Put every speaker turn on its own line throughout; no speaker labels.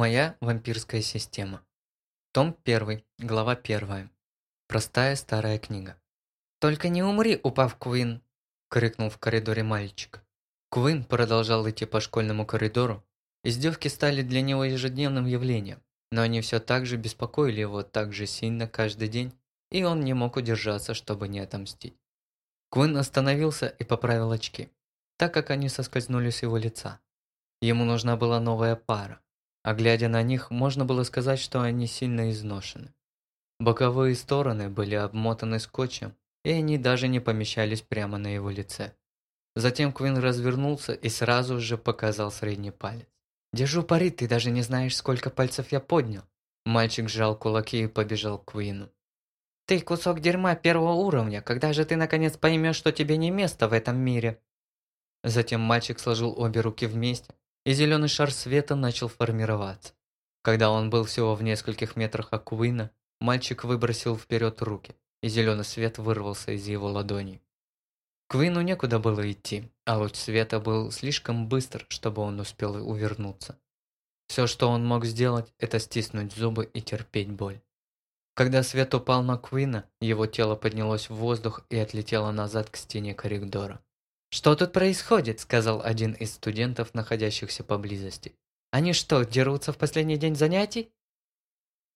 Моя вампирская система. Том 1, глава 1. Простая старая книга. «Только не умри, упав Куин!» – крикнул в коридоре мальчик. Куин продолжал идти по школьному коридору. Издевки стали для него ежедневным явлением, но они все так же беспокоили его так же сильно каждый день, и он не мог удержаться, чтобы не отомстить. Куин остановился и поправил очки, так как они соскользнули с его лица. Ему нужна была новая пара а глядя на них, можно было сказать, что они сильно изношены. Боковые стороны были обмотаны скотчем, и они даже не помещались прямо на его лице. Затем Квин развернулся и сразу же показал средний палец. «Держу пари, ты даже не знаешь, сколько пальцев я поднял». Мальчик сжал кулаки и побежал к Квину. «Ты кусок дерьма первого уровня, когда же ты наконец поймешь, что тебе не место в этом мире?» Затем мальчик сложил обе руки вместе и зеленый шар света начал формироваться. Когда он был всего в нескольких метрах от Куина, мальчик выбросил вперед руки, и зеленый свет вырвался из его ладоней. Квину некуда было идти, а луч света был слишком быстр, чтобы он успел увернуться. Все, что он мог сделать, это стиснуть зубы и терпеть боль. Когда свет упал на Квина, его тело поднялось в воздух и отлетело назад к стене коридора. «Что тут происходит?» – сказал один из студентов, находящихся поблизости. «Они что, дерутся в последний день занятий?»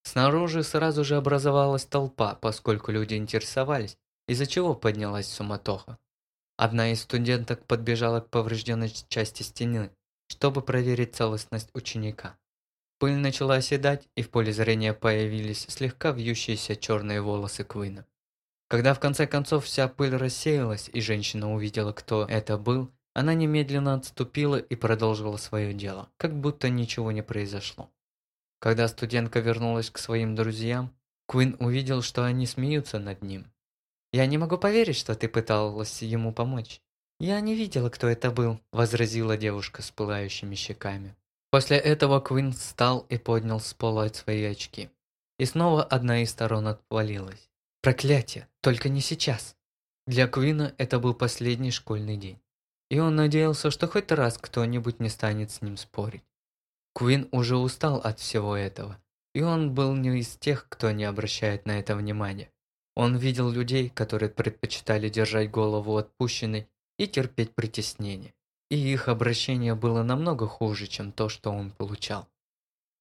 Снаружи сразу же образовалась толпа, поскольку люди интересовались, из-за чего поднялась суматоха. Одна из студенток подбежала к поврежденной части стены, чтобы проверить целостность ученика. Пыль начала оседать, и в поле зрения появились слегка вьющиеся черные волосы Квина. Когда в конце концов вся пыль рассеялась и женщина увидела, кто это был, она немедленно отступила и продолжила свое дело, как будто ничего не произошло. Когда студентка вернулась к своим друзьям, Куин увидел, что они смеются над ним. «Я не могу поверить, что ты пыталась ему помочь». «Я не видела, кто это был», – возразила девушка с пылающими щеками. После этого Куин встал и поднял с пола свои очки. И снова одна из сторон отвалилась. Проклятие, только не сейчас. Для Квина это был последний школьный день. И он надеялся, что хоть раз кто-нибудь не станет с ним спорить. Квин уже устал от всего этого. И он был не из тех, кто не обращает на это внимания. Он видел людей, которые предпочитали держать голову отпущенной и терпеть притеснение. И их обращение было намного хуже, чем то, что он получал.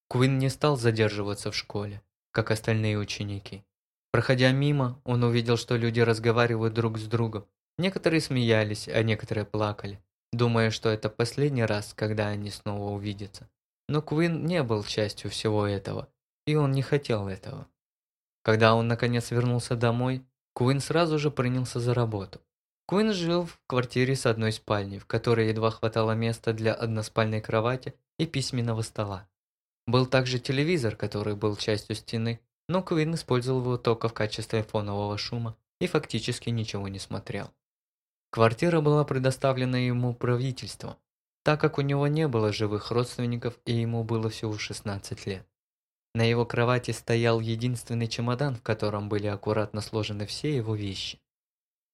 Квин не стал задерживаться в школе, как остальные ученики. Проходя мимо, он увидел, что люди разговаривают друг с другом. Некоторые смеялись, а некоторые плакали, думая, что это последний раз, когда они снова увидятся. Но Куин не был частью всего этого, и он не хотел этого. Когда он наконец вернулся домой, Куин сразу же принялся за работу. Куин жил в квартире с одной спальней, в которой едва хватало места для односпальной кровати и письменного стола. Был также телевизор, который был частью стены, но Квин использовал его только в качестве фонового шума и фактически ничего не смотрел. Квартира была предоставлена ему правительством, так как у него не было живых родственников и ему было всего 16 лет. На его кровати стоял единственный чемодан, в котором были аккуратно сложены все его вещи.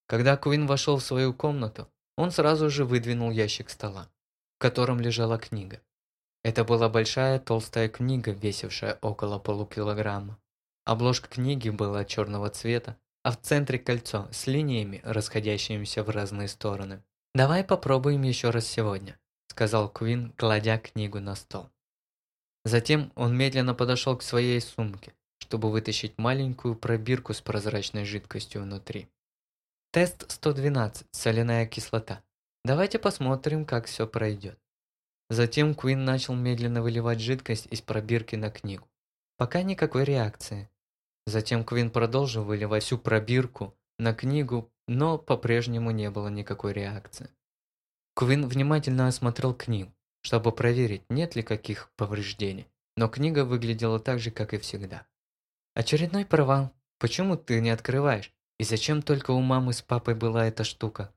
Когда Квин вошел в свою комнату, он сразу же выдвинул ящик стола, в котором лежала книга. Это была большая толстая книга, весившая около полукилограмма. Обложка книги была черного цвета, а в центре кольцо с линиями, расходящимися в разные стороны. «Давай попробуем еще раз сегодня», – сказал Квин, кладя книгу на стол. Затем он медленно подошел к своей сумке, чтобы вытащить маленькую пробирку с прозрачной жидкостью внутри. Тест 112. Соляная кислота. Давайте посмотрим, как все пройдет. Затем Квин начал медленно выливать жидкость из пробирки на книгу. Пока никакой реакции. Затем Квин продолжил выливать всю пробирку на книгу, но по-прежнему не было никакой реакции. Квин внимательно осмотрел книгу, чтобы проверить, нет ли каких повреждений, но книга выглядела так же, как и всегда. Очередной провал. Почему ты не открываешь? И зачем только у мамы с папой была эта штука?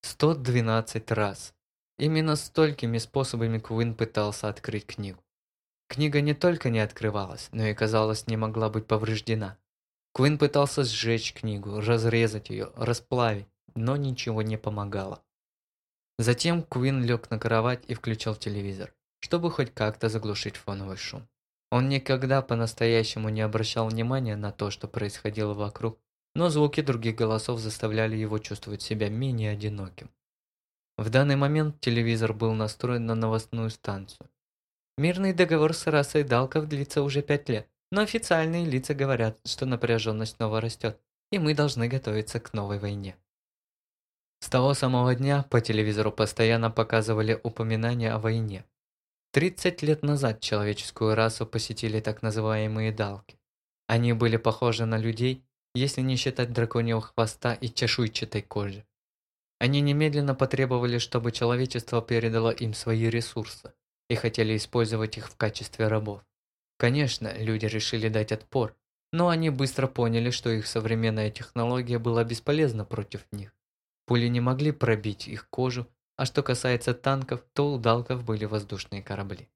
112 раз. Именно столькими способами Квин пытался открыть книгу. Книга не только не открывалась, но и, казалось, не могла быть повреждена. Квин пытался сжечь книгу, разрезать ее, расплавить, но ничего не помогало. Затем Квин лег на кровать и включил телевизор, чтобы хоть как-то заглушить фоновый шум. Он никогда по-настоящему не обращал внимания на то, что происходило вокруг, но звуки других голосов заставляли его чувствовать себя менее одиноким. В данный момент телевизор был настроен на новостную станцию. Мирный договор с расой Далков длится уже пять лет, но официальные лица говорят, что напряженность снова растет, и мы должны готовиться к новой войне. С того самого дня по телевизору постоянно показывали упоминания о войне. 30 лет назад человеческую расу посетили так называемые Далки. Они были похожи на людей, если не считать драконьего хвоста и чешуйчатой кожи. Они немедленно потребовали, чтобы человечество передало им свои ресурсы и хотели использовать их в качестве рабов. Конечно, люди решили дать отпор, но они быстро поняли, что их современная технология была бесполезна против них. Пули не могли пробить их кожу, а что касается танков, то у далков были воздушные корабли.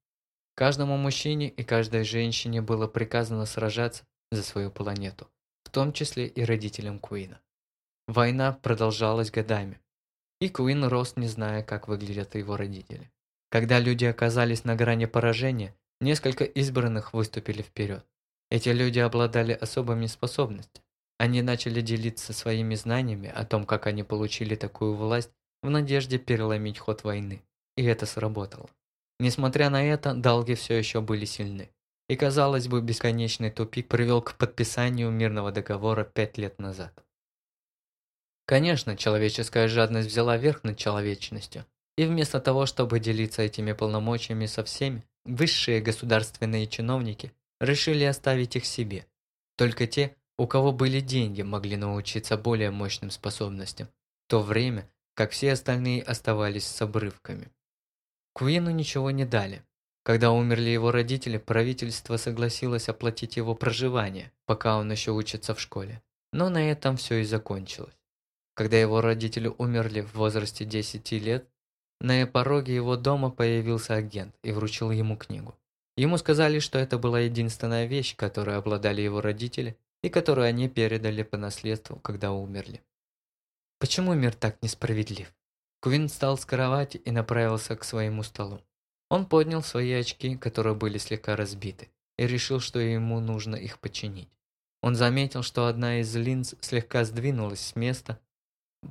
Каждому мужчине и каждой женщине было приказано сражаться за свою планету, в том числе и родителям Куина. Война продолжалась годами, и Куин рос, не зная, как выглядят его родители. Когда люди оказались на грани поражения, несколько избранных выступили вперед. Эти люди обладали особыми способностями. Они начали делиться своими знаниями о том, как они получили такую власть в надежде переломить ход войны. И это сработало. Несмотря на это, долги все еще были сильны. И казалось бы, бесконечный тупик привел к подписанию мирного договора пять лет назад. Конечно, человеческая жадность взяла верх над человечностью, и вместо того, чтобы делиться этими полномочиями со всеми, высшие государственные чиновники решили оставить их себе. Только те, у кого были деньги, могли научиться более мощным способностям, в то время как все остальные оставались с обрывками. Куину ничего не дали. Когда умерли его родители, правительство согласилось оплатить его проживание, пока он еще учится в школе. Но на этом все и закончилось. Когда его родители умерли в возрасте 10 лет, на пороге его дома появился агент и вручил ему книгу. Ему сказали, что это была единственная вещь, которой обладали его родители и которую они передали по наследству, когда умерли. Почему мир так несправедлив? Квин встал с кровати и направился к своему столу. Он поднял свои очки, которые были слегка разбиты, и решил, что ему нужно их починить. Он заметил, что одна из линз слегка сдвинулась с места,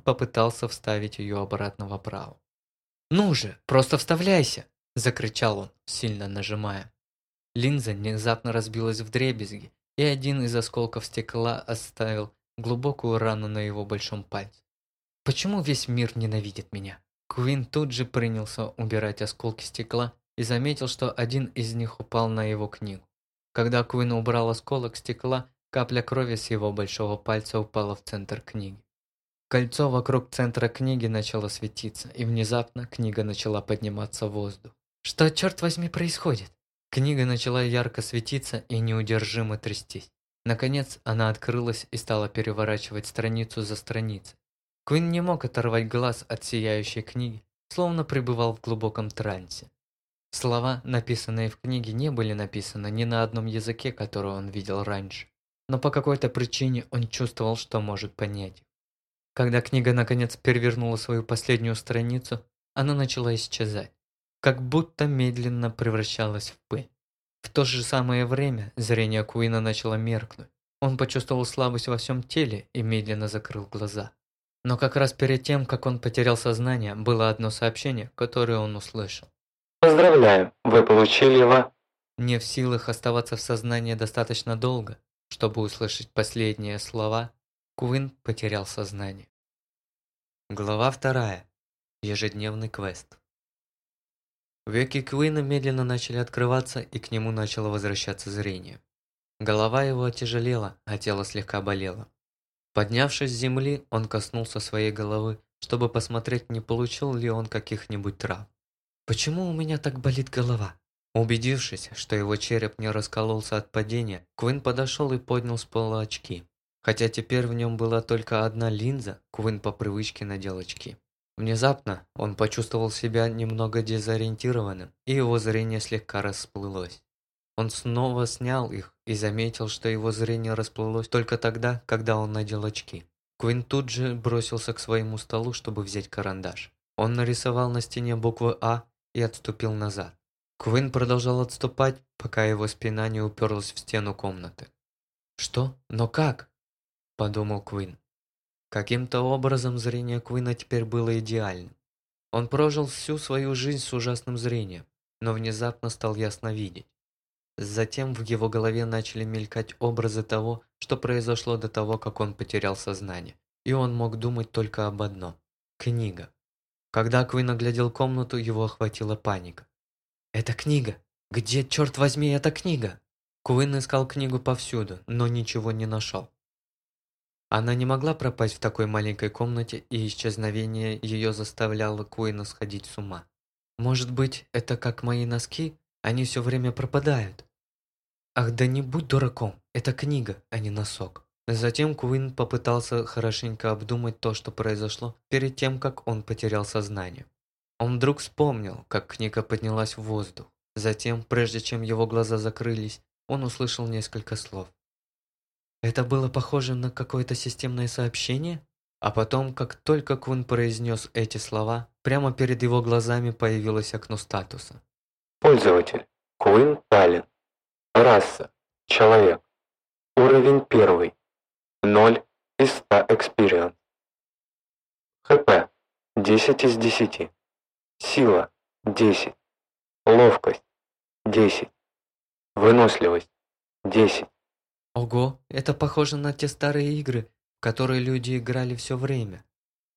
попытался вставить ее обратно в оправу. «Ну же, просто вставляйся!» – закричал он, сильно нажимая. Линза внезапно разбилась в дребезги, и один из осколков стекла оставил глубокую рану на его большом пальце. «Почему весь мир ненавидит меня?» Куин тут же принялся убирать осколки стекла и заметил, что один из них упал на его книгу. Когда Куин убрал осколок стекла, капля крови с его большого пальца упала в центр книги. Кольцо вокруг центра книги начало светиться, и внезапно книга начала подниматься в воздух. Что, черт возьми, происходит? Книга начала ярко светиться и неудержимо трястись. Наконец, она открылась и стала переворачивать страницу за страницей. Квин не мог оторвать глаз от сияющей книги, словно пребывал в глубоком трансе. Слова, написанные в книге, не были написаны ни на одном языке, который он видел раньше, но по какой-то причине он чувствовал, что может понять их. Когда книга наконец перевернула свою последнюю страницу, она начала исчезать, как будто медленно превращалась в пыль. В то же самое время зрение Куина начало меркнуть. Он почувствовал слабость во всем теле и медленно закрыл глаза. Но как раз перед тем, как он потерял сознание, было одно сообщение, которое он услышал.
«Поздравляю, вы получили его...»
Не в силах оставаться в сознании достаточно долго, чтобы услышать последние слова, Куин потерял сознание. Глава вторая. Ежедневный квест. Веки Куина медленно начали открываться, и к нему начало возвращаться зрение. Голова его отяжелела, а тело слегка болело. Поднявшись с земли, он коснулся своей головы, чтобы посмотреть, не получил ли он каких-нибудь трав. «Почему у меня так болит голова?» Убедившись, что его череп не раскололся от падения, Куин подошел и поднял с пола очки. Хотя теперь в нем была только одна линза, Квин по привычке надел очки. Внезапно он почувствовал себя немного дезориентированным, и его зрение слегка расплылось. Он снова снял их и заметил, что его зрение расплылось только тогда, когда он надел очки. Квин тут же бросился к своему столу, чтобы взять карандаш. Он нарисовал на стене буквы «А» и отступил назад. Квин продолжал отступать, пока его спина не уперлась в стену комнаты. «Что? Но как?» – подумал Квин. Каким-то образом зрение Квина теперь было идеальным. Он прожил всю свою жизнь с ужасным зрением, но внезапно стал ясно видеть. Затем в его голове начали мелькать образы того, что произошло до того, как он потерял сознание, и он мог думать только об одном – книга. Когда Квин оглядел комнату, его охватила паника. «Это книга! Где, черт возьми, эта книга?» Куин искал книгу повсюду, но ничего не нашел. Она не могла пропасть в такой маленькой комнате, и исчезновение ее заставляло Куина сходить с ума. Может быть, это как мои носки? Они все время пропадают. Ах, да не будь дураком, это книга, а не носок. Затем Куин попытался хорошенько обдумать то, что произошло, перед тем, как он потерял сознание. Он вдруг вспомнил, как книга поднялась в воздух. Затем, прежде чем его глаза закрылись, он услышал несколько слов. Это было похоже на какое-то системное сообщение? А потом, как только Кун произнес эти слова, прямо перед его глазами появилось окно статуса.
Пользователь. Куин Таллин. Раса. Человек. Уровень первый. 0 из 100 experience. ХП. 10 из 10. Сила. 10. Ловкость. 10. Выносливость. 10.
Ого, это похоже на те старые игры, в которые люди играли все время.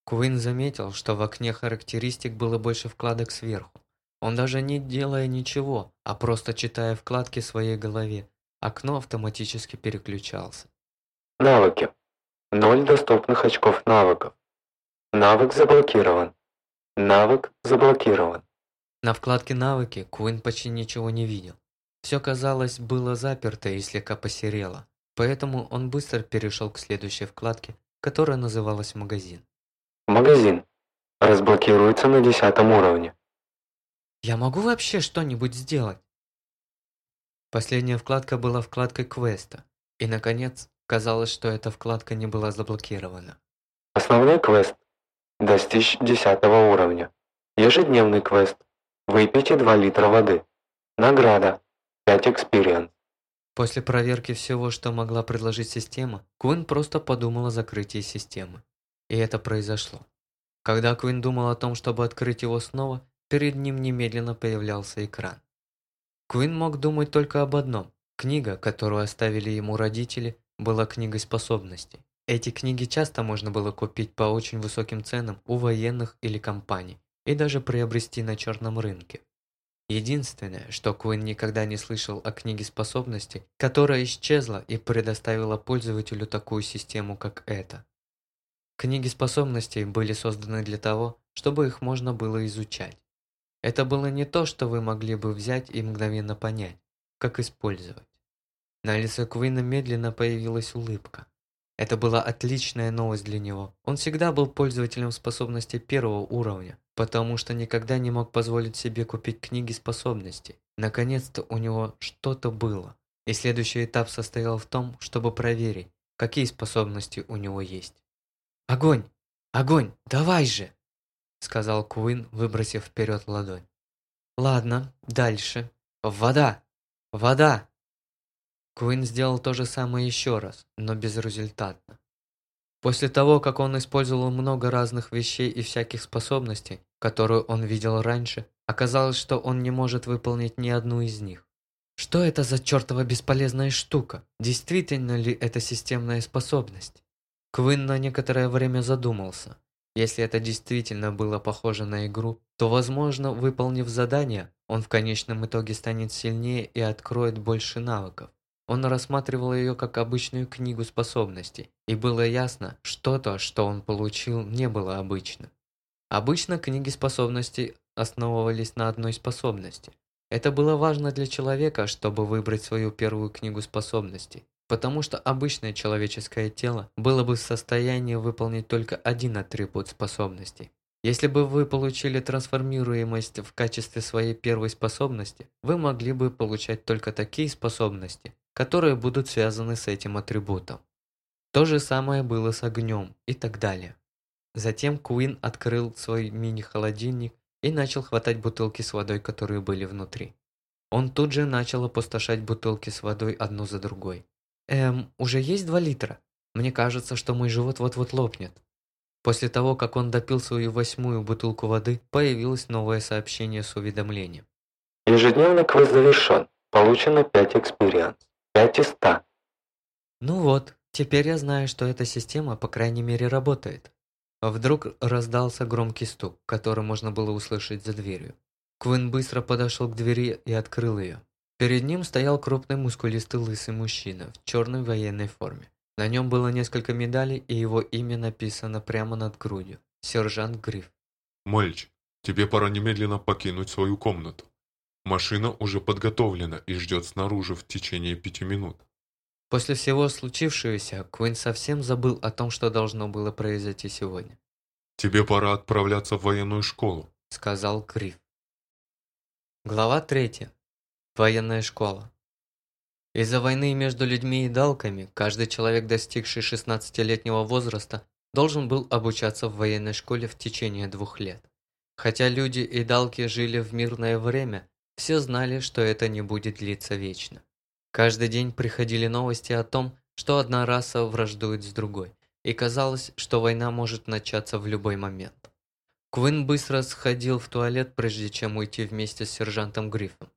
Куин заметил, что в окне характеристик было больше вкладок сверху. Он даже не делая ничего, а просто читая вкладки в своей голове, окно автоматически переключался.
Навыки. 0 доступных очков навыков. Навык заблокирован. Навык заблокирован.
На вкладке «Навыки» Куин почти ничего не видел. Все, казалось, было заперто и слегка посерело. Поэтому он быстро перешел к следующей вкладке, которая называлась «Магазин».
Магазин. Разблокируется на десятом уровне.
Я могу вообще что-нибудь сделать? Последняя вкладка была вкладкой квеста. И, наконец, казалось, что эта вкладка не была заблокирована.
Основной квест. Достичь десятого уровня. Ежедневный квест. Выпейте 2 литра воды. Награда. 5 experience.
После проверки всего, что могла предложить система, Куин просто подумал о закрытии системы. И это произошло. Когда Куин думал о том, чтобы открыть его снова, перед ним немедленно появлялся экран. Куин мог думать только об одном. Книга, которую оставили ему родители, была книгой способностей. Эти книги часто можно было купить по очень высоким ценам у военных или компаний и даже приобрести на черном рынке. Единственное, что Куин никогда не слышал о книге способностей, которая исчезла и предоставила пользователю такую систему, как эта. Книги способностей были созданы для того, чтобы их можно было изучать. Это было не то, что вы могли бы взять и мгновенно понять, как использовать. На лице Куина медленно появилась улыбка. Это была отличная новость для него. Он всегда был пользователем способностей первого уровня, потому что никогда не мог позволить себе купить книги способностей. Наконец-то у него что-то было. И следующий этап состоял в том, чтобы проверить, какие способности у него есть. «Огонь! Огонь! Давай же!» Сказал Куин, выбросив вперед ладонь. «Ладно, дальше. Вода! Вода!» Куин сделал то же самое еще раз, но безрезультатно. После того, как он использовал много разных вещей и всяких способностей, которую он видел раньше, оказалось, что он не может выполнить ни одну из них. Что это за чертова бесполезная штука? Действительно ли это системная способность? Квин на некоторое время задумался. Если это действительно было похоже на игру, то, возможно, выполнив задание, он в конечном итоге станет сильнее и откроет больше навыков. Он рассматривал ее как обычную книгу способностей, и было ясно, что то, что он получил, не было обычным. Обычно книги способностей основывались на одной способности. Это было важно для человека, чтобы выбрать свою первую книгу способностей, потому что обычное человеческое тело было бы в состоянии выполнить только один атрибут способностей. Если бы вы получили трансформируемость в качестве своей первой способности, вы могли бы получать только такие способности, которые будут связаны с этим атрибутом. То же самое было с огнем и так далее. Затем Куин открыл свой мини-холодильник и начал хватать бутылки с водой, которые были внутри. Он тут же начал опустошать бутылки с водой одну за другой. «Эм, уже есть два литра? Мне кажется, что мой живот вот-вот лопнет». После того, как он допил свою восьмую бутылку воды, появилось новое сообщение с уведомлением.
Ежедневный квест завершен. Получено 5 experience. 5 из 100.
Ну вот, теперь я знаю, что эта система, по крайней мере, работает. Вдруг раздался громкий стук, который можно было услышать за дверью. Квин быстро подошел к двери и открыл ее. Перед ним стоял крупный мускулистый лысый мужчина в черной военной форме. На нем было несколько медалей, и его имя написано прямо над грудью. Сержант Гриф.
«Мальчик, тебе пора немедленно покинуть свою комнату. Машина уже подготовлена и ждет снаружи в течение пяти минут».
После всего случившегося, Куин совсем забыл о том, что должно было произойти сегодня.
«Тебе пора отправляться в военную школу», —
сказал Гриф. Глава 3. Военная школа. Из-за войны между людьми и далками, каждый человек, достигший 16-летнего возраста, должен был обучаться в военной школе в течение двух лет. Хотя люди и далки жили в мирное время, все знали, что это не будет длиться вечно. Каждый день приходили новости о том, что одна раса враждует с другой, и казалось, что война может начаться в любой момент. Квин быстро сходил в туалет, прежде чем уйти вместе с сержантом Гриффом.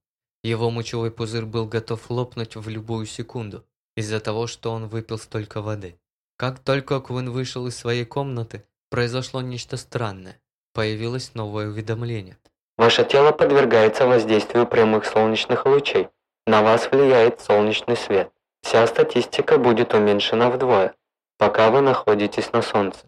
Его мочевой пузырь был готов лопнуть в любую секунду, из-за того, что он выпил столько воды. Как только Квин вышел из своей комнаты, произошло нечто странное. Появилось новое уведомление.
Ваше тело подвергается воздействию прямых солнечных лучей. На вас влияет солнечный свет. Вся статистика будет уменьшена вдвое, пока вы находитесь на солнце.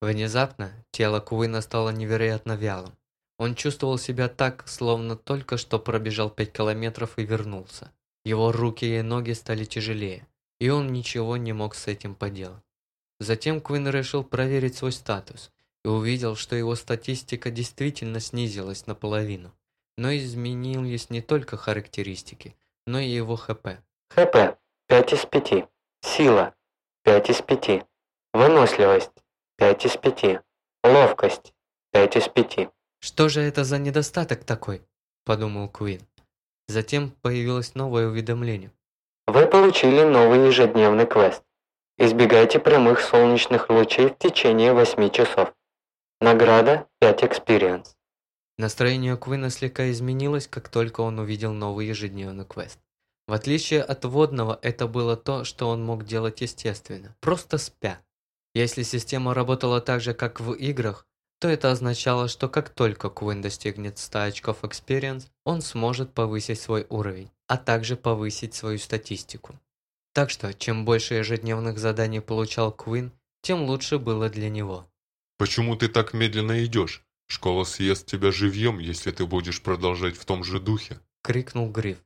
Внезапно тело Куина стало невероятно вялым. Он чувствовал себя так, словно только что пробежал 5 километров и вернулся. Его руки и ноги стали тяжелее, и он ничего не мог с этим поделать. Затем Квин решил проверить свой статус и увидел, что его статистика действительно снизилась наполовину. Но изменились не только характеристики, но и его ХП.
ХП 5 из 5. Сила 5 из 5. Выносливость 5 из 5. Ловкость 5 из 5.
«Что же это за недостаток такой?» – подумал Куин. Затем появилось новое уведомление.
Вы получили новый ежедневный квест. Избегайте прямых солнечных лучей в течение 8 часов. Награда 5 experience.
Настроение Куина слегка изменилось, как только он увидел новый ежедневный квест. В отличие от водного, это было то, что он мог делать естественно, просто спя. Если система работала так же, как в играх, то это означало, что как только Куин достигнет 100 очков Experience, он сможет повысить свой уровень, а также повысить свою статистику. Так что, чем больше ежедневных заданий получал Куин, тем лучше было для него.
«Почему ты так медленно идешь? Школа съест тебя живьем, если ты будешь продолжать в том же духе!»
– крикнул Гриф.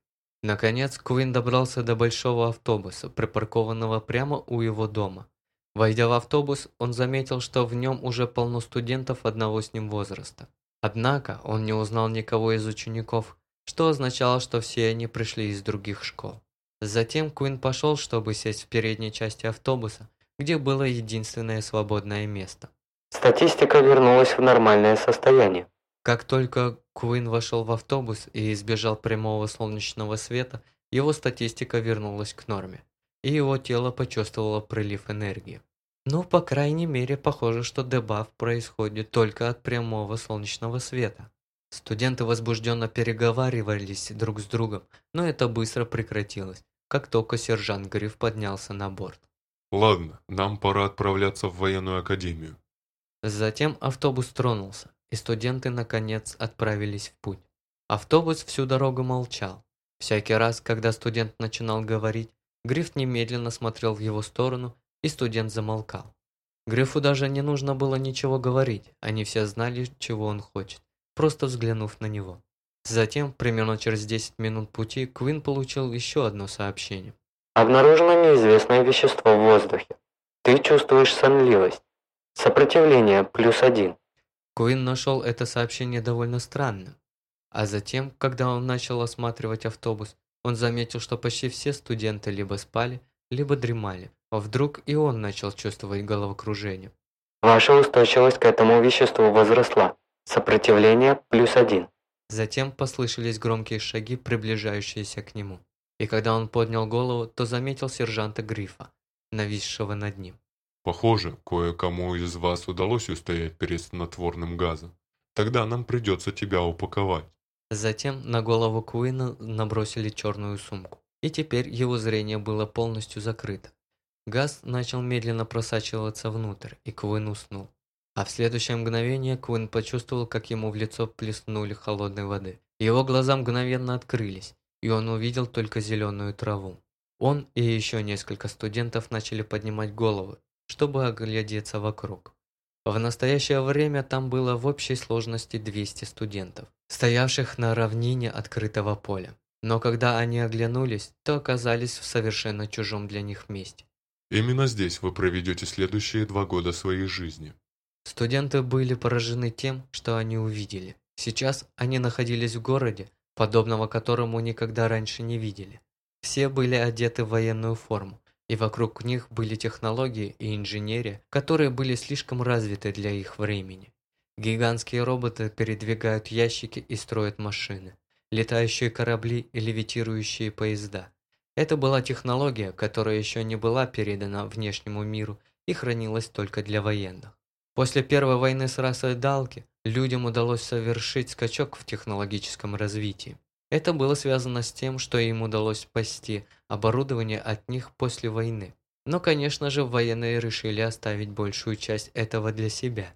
Наконец, Куин добрался до большого автобуса, припаркованного прямо у его дома. Войдя в автобус, он заметил, что в нем уже полно студентов одного с ним возраста. Однако он не узнал никого из учеников, что означало, что все они пришли из других школ. Затем Куин пошел, чтобы сесть в передней части автобуса, где было единственное свободное место.
Статистика вернулась в нормальное состояние.
Как только Куин вошел в автобус и избежал прямого солнечного света, его статистика вернулась к норме и его тело почувствовало прилив энергии. Ну, по крайней мере, похоже, что дебаф происходит только от прямого солнечного света. Студенты возбужденно переговаривались друг с другом, но это быстро прекратилось, как только сержант Гриф поднялся на борт.
«Ладно, нам пора отправляться в военную академию».
Затем автобус тронулся, и студенты наконец отправились в путь. Автобус всю дорогу молчал. Всякий раз, когда студент начинал говорить, Гриф немедленно смотрел в его сторону, и студент замолкал. Грифу даже не нужно было ничего говорить, они все знали, чего он хочет, просто взглянув на него. Затем, примерно через 10 минут пути, Квин получил еще одно сообщение.
Обнаружено неизвестное вещество в воздухе. Ты чувствуешь сонливость. Сопротивление плюс один.
Куин нашел это сообщение довольно странным. А затем, когда он начал осматривать автобус, он заметил, что почти все студенты либо спали, либо дремали. А вдруг и он начал чувствовать головокружение.
Ваша устойчивость к этому веществу возросла. Сопротивление плюс один.
Затем послышались громкие шаги, приближающиеся к нему. И когда он поднял голову, то заметил сержанта Грифа, нависшего над ним.
Похоже, кое-кому из вас удалось устоять перед снотворным газом. Тогда нам придется тебя упаковать.
Затем на голову Куина набросили черную сумку, и теперь его зрение было полностью закрыто. Газ начал медленно просачиваться внутрь, и Куин уснул. А в следующее мгновение Куин почувствовал, как ему в лицо плеснули холодной воды. Его глаза мгновенно открылись, и он увидел только зеленую траву. Он и еще несколько студентов начали поднимать головы, чтобы оглядеться вокруг. В настоящее время там было в общей сложности 200 студентов, стоявших на равнине открытого поля. Но когда они оглянулись, то оказались в совершенно чужом для них месте.
Именно здесь вы проведете следующие два года своей жизни.
Студенты были поражены тем, что они увидели. Сейчас они находились в городе, подобного которому никогда раньше не видели. Все были одеты в военную форму, и вокруг них были технологии и инженерия, которые были слишком развиты для их времени. Гигантские роботы передвигают ящики и строят машины, летающие корабли и левитирующие поезда. Это была технология, которая еще не была передана внешнему миру и хранилась только для военных. После первой войны с расой Далки людям удалось совершить скачок в технологическом развитии. Это было связано с тем, что им удалось спасти оборудование от них после войны. Но, конечно же, военные решили оставить большую часть этого для себя.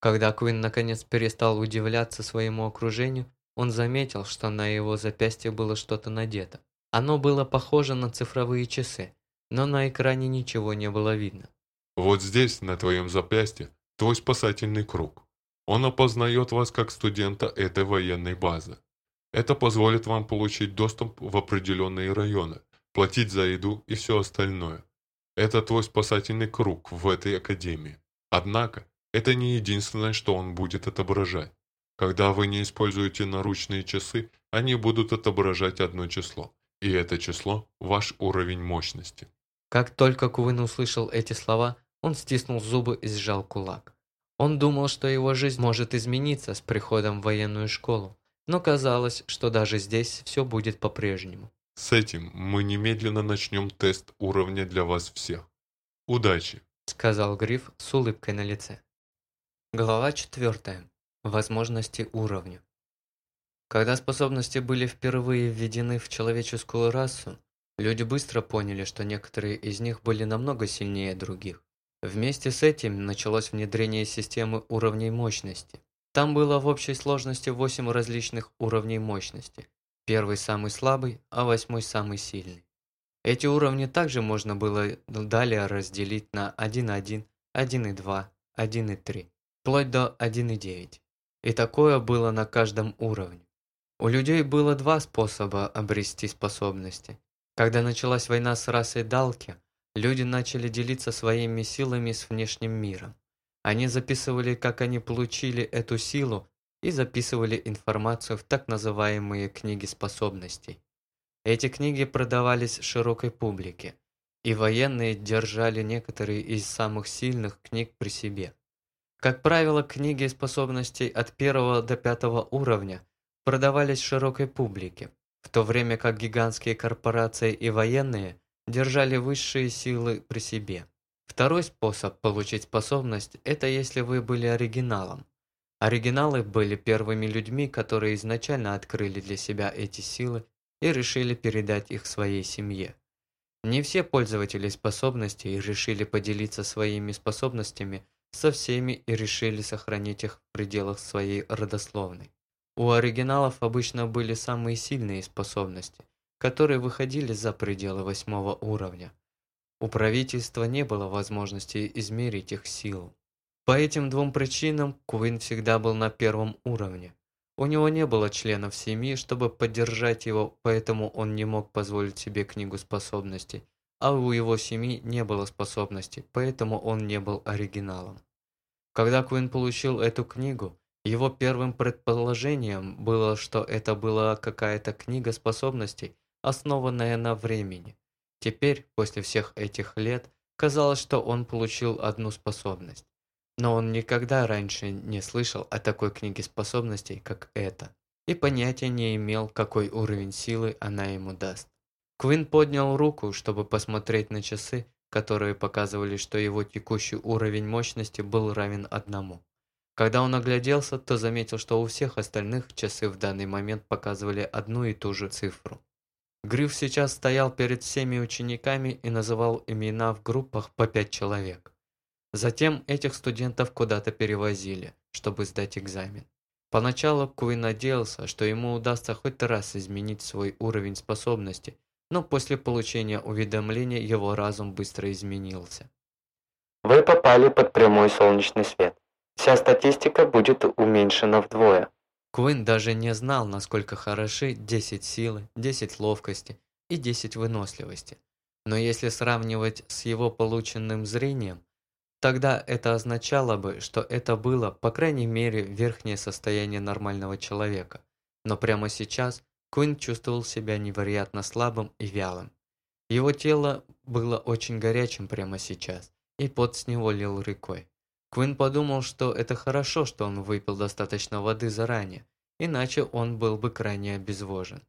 Когда Куин наконец перестал удивляться своему окружению, он заметил, что на его запястье было что-то надето. Оно было похоже на цифровые часы, но на экране ничего не было видно.
Вот здесь, на твоем запястье, твой спасательный круг. Он опознает вас как студента этой военной базы. Это позволит вам получить доступ в определенные районы, платить за еду и все остальное. Это твой спасательный круг в этой академии. Однако, это не единственное, что он будет отображать. Когда вы не используете наручные часы, они будут отображать одно число. И это число – ваш уровень мощности.
Как только Кувын услышал эти слова, он стиснул зубы и сжал кулак. Он думал, что его жизнь может измениться с приходом в военную школу, но казалось, что даже здесь все будет по-прежнему.
С этим мы немедленно начнем тест уровня для вас всех. Удачи!
Сказал Гриф с улыбкой на лице. Глава 4. Возможности уровня. Когда способности были впервые введены в человеческую расу, люди быстро поняли, что некоторые из них были намного сильнее других. Вместе с этим началось внедрение системы уровней мощности. Там было в общей сложности 8 различных уровней мощности. Первый самый слабый, а восьмой самый сильный. Эти уровни также можно было далее разделить на 1.1, 1.2, 1.3, вплоть до 1.9. И такое было на каждом уровне. У людей было два способа обрести способности. Когда началась война с расой Далки, люди начали делиться своими силами с внешним миром. Они записывали, как они получили эту силу, и записывали информацию в так называемые книги способностей. Эти книги продавались широкой публике, и военные держали некоторые из самых сильных книг при себе. Как правило, книги способностей от первого до пятого уровня продавались широкой публике, в то время как гигантские корпорации и военные держали высшие силы при себе. Второй способ получить способность – это если вы были оригиналом. Оригиналы были первыми людьми, которые изначально открыли для себя эти силы и решили передать их своей семье. Не все пользователи способностей решили поделиться своими способностями со всеми и решили сохранить их в пределах своей родословной. У оригиналов обычно были самые сильные способности, которые выходили за пределы восьмого уровня. У правительства не было возможности измерить их силу. По этим двум причинам Куин всегда был на первом уровне. У него не было членов семьи, чтобы поддержать его, поэтому он не мог позволить себе книгу способностей, а у его семьи не было способностей, поэтому он не был оригиналом. Когда Куин получил эту книгу, его первым предположением было, что это была какая-то книга способностей, основанная на времени. Теперь, после всех этих лет, казалось, что он получил одну способность. Но он никогда раньше не слышал о такой книге способностей, как эта. и понятия не имел, какой уровень силы она ему даст. Квин поднял руку, чтобы посмотреть на часы, которые показывали, что его текущий уровень мощности был равен одному. Когда он огляделся, то заметил, что у всех остальных часы в данный момент показывали одну и ту же цифру. Гриф сейчас стоял перед всеми учениками и называл имена в группах по пять человек. Затем этих студентов куда-то перевозили, чтобы сдать экзамен. Поначалу Куин надеялся, что ему удастся хоть раз изменить свой уровень способности, но после получения уведомления его разум быстро изменился.
Вы попали под прямой солнечный свет. Вся статистика будет уменьшена вдвое.
Куин даже не знал, насколько хороши 10 силы, 10 ловкости и 10 выносливости. Но если сравнивать с его полученным зрением, тогда это означало бы, что это было, по крайней мере, верхнее состояние нормального человека. Но прямо сейчас Куин чувствовал себя невероятно слабым и вялым. Его тело было очень горячим прямо сейчас, и пот с него лил рекой. Куин подумал, что это хорошо, что он выпил достаточно воды заранее, иначе он был бы крайне обезвожен.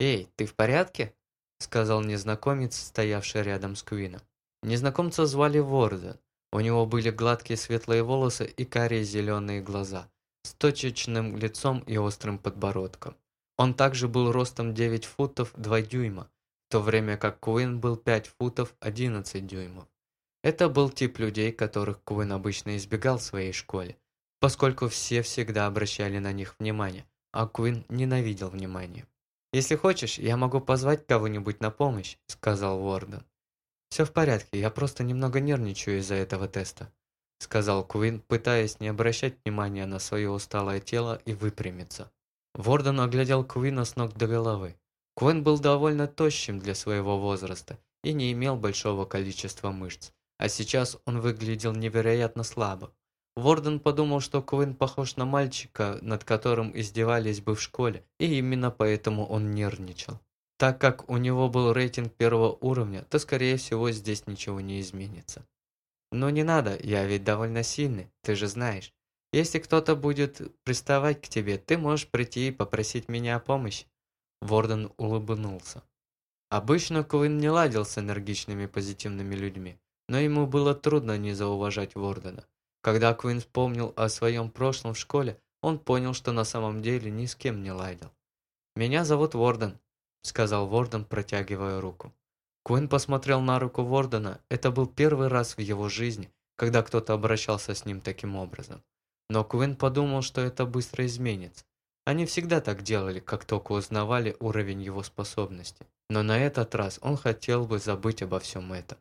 «Эй, ты в порядке?» – сказал незнакомец, стоявший рядом с Куином. Незнакомца звали Ворден. У него были гладкие светлые волосы и карие зеленые глаза, с точечным лицом и острым подбородком. Он также был ростом 9 футов 2 дюйма, в то время как Куин был 5 футов 11 дюймов. Это был тип людей, которых Куин обычно избегал в своей школе, поскольку все всегда обращали на них внимание, а Куин ненавидел внимание. «Если хочешь, я могу позвать кого-нибудь на помощь», – сказал Уорден. «Все в порядке, я просто немного нервничаю из-за этого теста», – сказал Куин, пытаясь не обращать внимания на свое усталое тело и выпрямиться. Ворден оглядел Куина с ног до головы. Куин был довольно тощим для своего возраста и не имел большого количества мышц, а сейчас он выглядел невероятно слабо. Ворден подумал, что Куин похож на мальчика, над которым издевались бы в школе, и именно поэтому он нервничал. Так как у него был рейтинг первого уровня, то скорее всего здесь ничего не изменится. Но не надо, я ведь довольно сильный, ты же знаешь. Если кто-то будет приставать к тебе, ты можешь прийти и попросить меня о помощи». Ворден улыбнулся. Обычно Куин не ладил с энергичными позитивными людьми, но ему было трудно не зауважать Вордена. Когда Куин вспомнил о своем прошлом в школе, он понял, что на самом деле ни с кем не ладил. «Меня зовут Ворден», — сказал Ворден, протягивая руку. Куин посмотрел на руку Вордена. Это был первый раз в его жизни, когда кто-то обращался с ним таким образом. Но Квин подумал, что это быстро изменится. Они всегда так делали, как только узнавали уровень его способности. Но на этот раз он хотел бы забыть обо всем этом.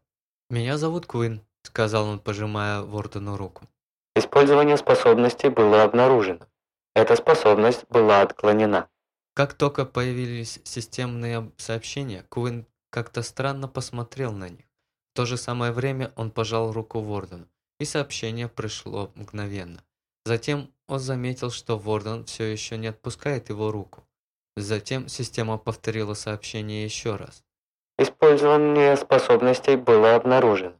«Меня зовут Квин», — сказал он, пожимая Вордену руку.
Использование способности было обнаружено. Эта способность была отклонена.
Как только появились системные сообщения, Куин как-то странно посмотрел на них. В то же самое время он пожал руку Вордену, и сообщение пришло мгновенно. Затем он заметил, что Ворден все еще не отпускает его руку. Затем система повторила сообщение еще раз.
Использование способностей было обнаружено.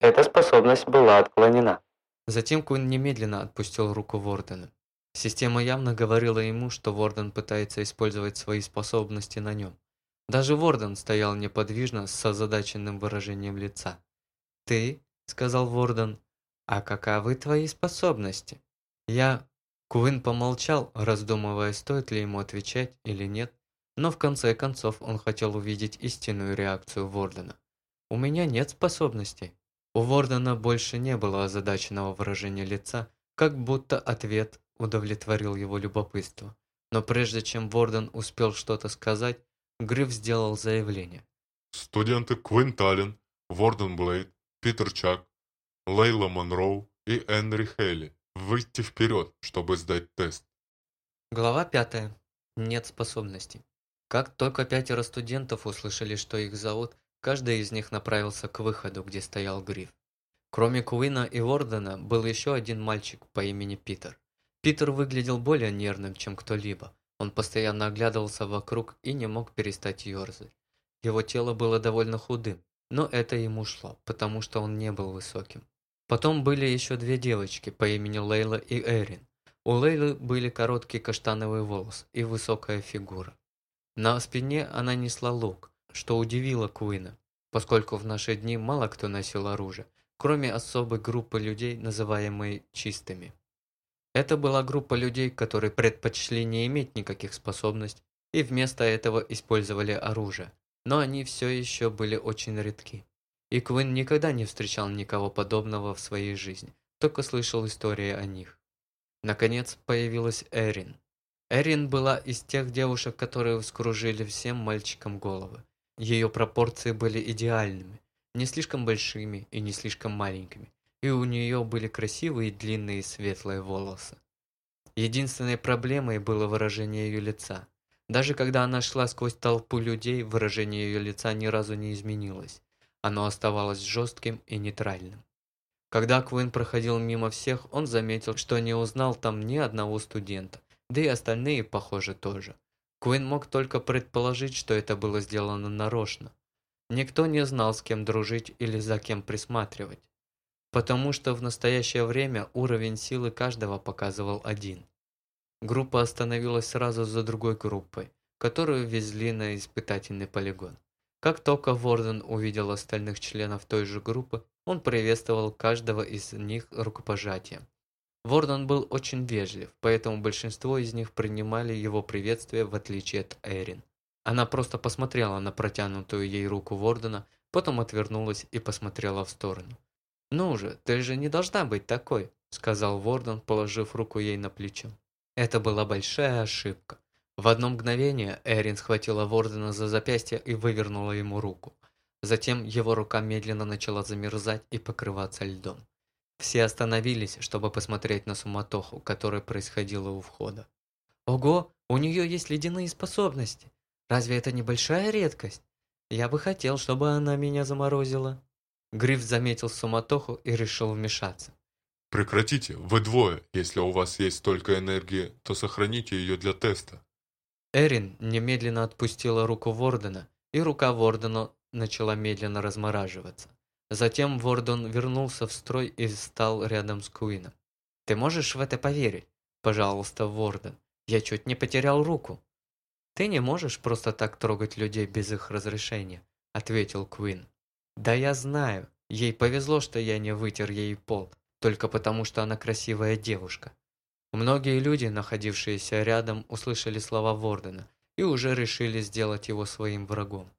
Эта способность была отклонена.
Затем Куин немедленно отпустил руку Вордена. Система явно говорила ему, что Ворден пытается использовать свои способности на нем. Даже Ворден стоял неподвижно с озадаченным выражением лица. «Ты?» – сказал Ворден. «А каковы твои способности?» Я... Куин помолчал, раздумывая, стоит ли ему отвечать или нет, но в конце концов он хотел увидеть истинную реакцию Вордена. «У меня нет способностей». У Вордена больше не было озадаченного выражения лица, как будто ответ удовлетворил его любопытство. Но прежде чем Ворден успел что-то сказать, Гриф сделал заявление.
Студенты Квин Таллин, Ворден Блейд, Питер Чак, Лейла Монроу и Энри Хейли выйти вперед, чтобы сдать тест.
Глава 5. Нет способностей. Как только пятеро студентов услышали, что их зовут, каждый из них направился к выходу, где стоял Гриф. Кроме Куина и Вордена, был еще один мальчик по имени Питер. Питер выглядел более нервным, чем кто-либо. Он постоянно оглядывался вокруг и не мог перестать ерзать. Его тело было довольно худым, но это ему шло, потому что он не был высоким. Потом были еще две девочки по имени Лейла и Эрин. У Лейлы были короткие каштановые волосы и высокая фигура. На спине она несла лук, что удивило Куина, поскольку в наши дни мало кто носил оружие, кроме особой группы людей, называемой чистыми. Это была группа людей, которые предпочли не иметь никаких способностей и вместо этого использовали оружие, но они все еще были очень редки. И Квин никогда не встречал никого подобного в своей жизни, только слышал истории о них. Наконец появилась Эрин. Эрин была из тех девушек, которые вскружили всем мальчикам головы. Ее пропорции были идеальными, не слишком большими и не слишком маленькими, и у нее были красивые длинные светлые волосы. Единственной проблемой было выражение ее лица. Даже когда она шла сквозь толпу людей, выражение ее лица ни разу не изменилось. Оно оставалось жестким и нейтральным. Когда Квин проходил мимо всех, он заметил, что не узнал там ни одного студента, да и остальные, похоже, тоже. Квин мог только предположить, что это было сделано нарочно. Никто не знал, с кем дружить или за кем присматривать. Потому что в настоящее время уровень силы каждого показывал один. Группа остановилась сразу за другой группой, которую везли на испытательный полигон. Как только Ворден увидел остальных членов той же группы, он приветствовал каждого из них рукопожатием. Ворден был очень вежлив, поэтому большинство из них принимали его приветствие в отличие от Эрин. Она просто посмотрела на протянутую ей руку Вордена, потом отвернулась и посмотрела в сторону. «Ну же, ты же не должна быть такой», – сказал Ворден, положив руку ей на плечо. Это была большая ошибка. В одно мгновение Эрин схватила Вордена за запястье и вывернула ему руку. Затем его рука медленно начала замерзать и покрываться льдом. Все остановились, чтобы посмотреть на суматоху, которая происходила у входа. «Ого, у нее есть ледяные способности! Разве это не большая редкость? Я бы хотел, чтобы она меня заморозила». Гриф заметил суматоху и решил вмешаться.
Прекратите, вы двое. Если у вас есть столько энергии, то сохраните ее для теста.
Эрин немедленно отпустила руку Вордена, и рука Вордена начала медленно размораживаться. Затем Ворден вернулся в строй и встал рядом с Куином. «Ты можешь в это поверить? Пожалуйста, Ворден. Я чуть не потерял руку». «Ты не можешь просто так трогать людей без их разрешения», — ответил Куин. «Да я знаю. Ей повезло, что я не вытер ей пол только потому, что она красивая девушка. Многие люди, находившиеся рядом, услышали слова Вордена и уже решили сделать его своим врагом.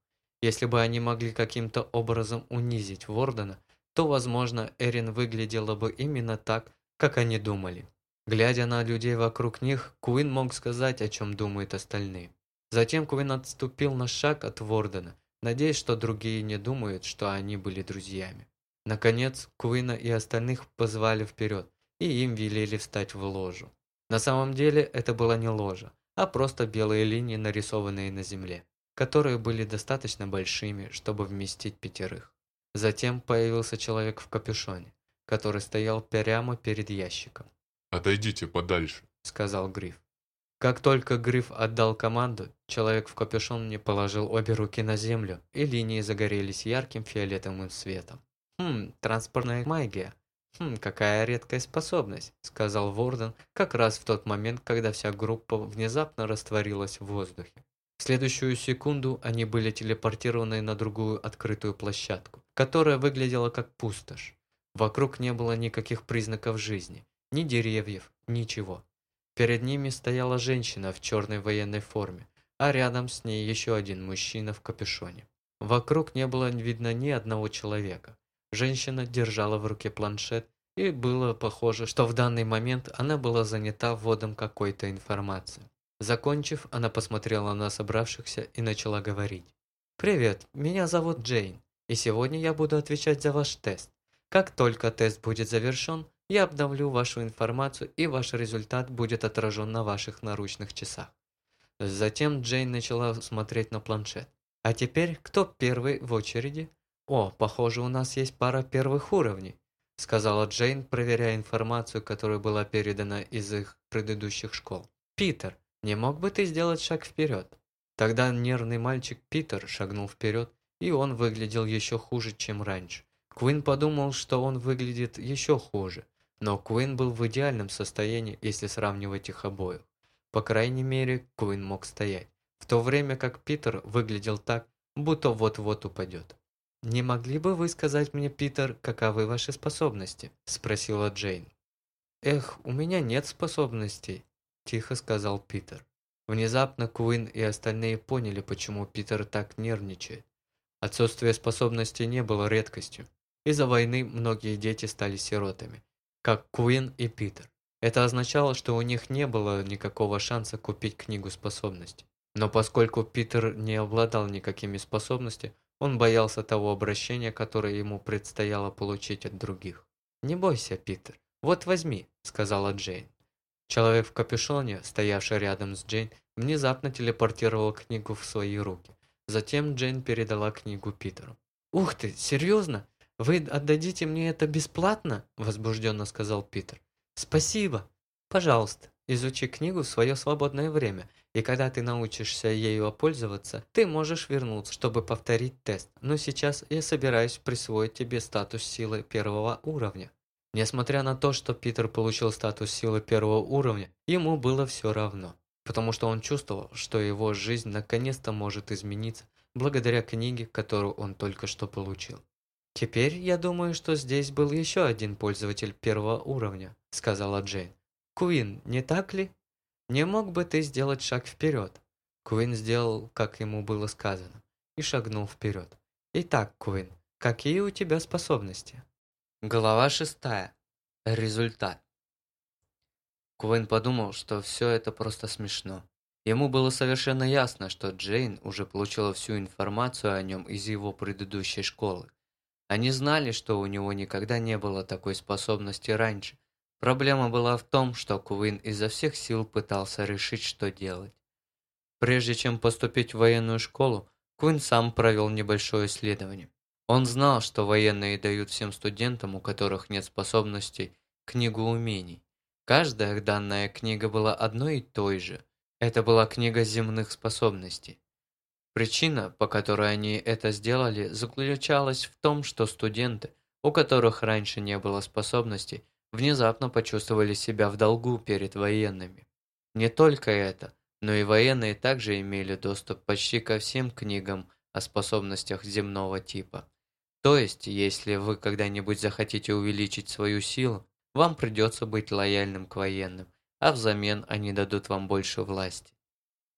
Если бы они могли каким-то образом унизить Вордена, то, возможно, Эрин выглядела бы именно так, как они думали. Глядя на людей вокруг них, Куин мог сказать, о чем думают остальные. Затем Куин отступил на шаг от Вордена, надеясь, что другие не думают, что они были друзьями. Наконец, Куина и остальных позвали вперед, и им велели встать в ложу. На самом деле это была не ложа, а просто белые линии, нарисованные на земле, которые были достаточно большими, чтобы вместить пятерых. Затем появился человек в капюшоне, который стоял прямо перед ящиком.
«Отойдите подальше», —
сказал Гриф. Как только Гриф отдал команду, человек в капюшоне положил обе руки на землю, и линии загорелись ярким фиолетовым светом. «Хм, транспортная магия. Хм, какая редкая способность», — сказал Ворден как раз в тот момент, когда вся группа внезапно растворилась в воздухе. В следующую секунду они были телепортированы на другую открытую площадку, которая выглядела как пустошь. Вокруг не было никаких признаков жизни, ни деревьев, ничего. Перед ними стояла женщина в черной военной форме, а рядом с ней еще один мужчина в капюшоне. Вокруг не было видно ни одного человека. Женщина держала в руке планшет, и было похоже, что в данный момент она была занята вводом какой-то информации. Закончив, она посмотрела на собравшихся и начала говорить. «Привет, меня зовут Джейн, и сегодня я буду отвечать за ваш тест. Как только тест будет завершен, я обновлю вашу информацию, и ваш результат будет отражен на ваших наручных часах». Затем Джейн начала смотреть на планшет. «А теперь, кто первый в очереди?» «О, похоже, у нас есть пара первых уровней», сказала Джейн, проверяя информацию, которая была передана из их предыдущих школ. «Питер, не мог бы ты сделать шаг вперед?» Тогда нервный мальчик Питер шагнул вперед, и он выглядел еще хуже, чем раньше. Квин подумал, что он выглядит еще хуже, Но Куин был в идеальном состоянии, если сравнивать их обоих. По крайней мере, Куин мог стоять, в то время как Питер выглядел так, будто вот-вот упадет. «Не могли бы вы сказать мне, Питер, каковы ваши способности?» – спросила Джейн. «Эх, у меня нет способностей», – тихо сказал Питер. Внезапно Куин и остальные поняли, почему Питер так нервничает. Отсутствие способностей не было редкостью. Из-за войны многие дети стали сиротами, как Куин и Питер. Это означало, что у них не было никакого шанса купить книгу способностей. Но поскольку Питер не обладал никакими способностями, он боялся того обращения, которое ему предстояло получить от других. «Не бойся, Питер. Вот возьми», — сказала Джейн. Человек в капюшоне, стоявший рядом с Джейн, внезапно телепортировал книгу в свои руки. Затем Джейн передала книгу Питеру. «Ух ты, серьезно? Вы отдадите мне это бесплатно?» – возбужденно сказал Питер. «Спасибо. Пожалуйста, изучи книгу в свое свободное время и когда ты научишься ею пользоваться, ты можешь вернуться, чтобы повторить тест. Но сейчас я собираюсь присвоить тебе статус силы первого уровня. Несмотря на то, что Питер получил статус силы первого уровня, ему было все равно, потому что он чувствовал, что его жизнь наконец-то может измениться благодаря книге, которую он только что получил. «Теперь я думаю, что здесь был еще один пользователь первого уровня», сказала Джейн. «Куин, не так ли?» «Не мог бы ты сделать шаг вперед?» Куин сделал, как ему было сказано, и шагнул вперед. «Итак, Куин, какие у тебя способности?» Глава шестая. Результат. Куин подумал, что все это просто смешно. Ему было совершенно ясно, что Джейн уже получила всю информацию о нем из его предыдущей школы. Они знали, что у него никогда не было такой способности раньше, Проблема была в том, что Куин изо всех сил пытался решить, что делать. Прежде чем поступить в военную школу, Куин сам провел небольшое исследование. Он знал, что военные дают всем студентам, у которых нет способностей, книгу умений. Каждая данная книга была одной и той же. Это была книга земных способностей. Причина, по которой они это сделали, заключалась в том, что студенты, у которых раньше не было способностей, внезапно почувствовали себя в долгу перед военными. Не только это, но и военные также имели доступ почти ко всем книгам о способностях земного типа. То есть, если вы когда-нибудь захотите увеличить свою силу, вам придется быть лояльным к военным, а взамен они дадут вам больше власти.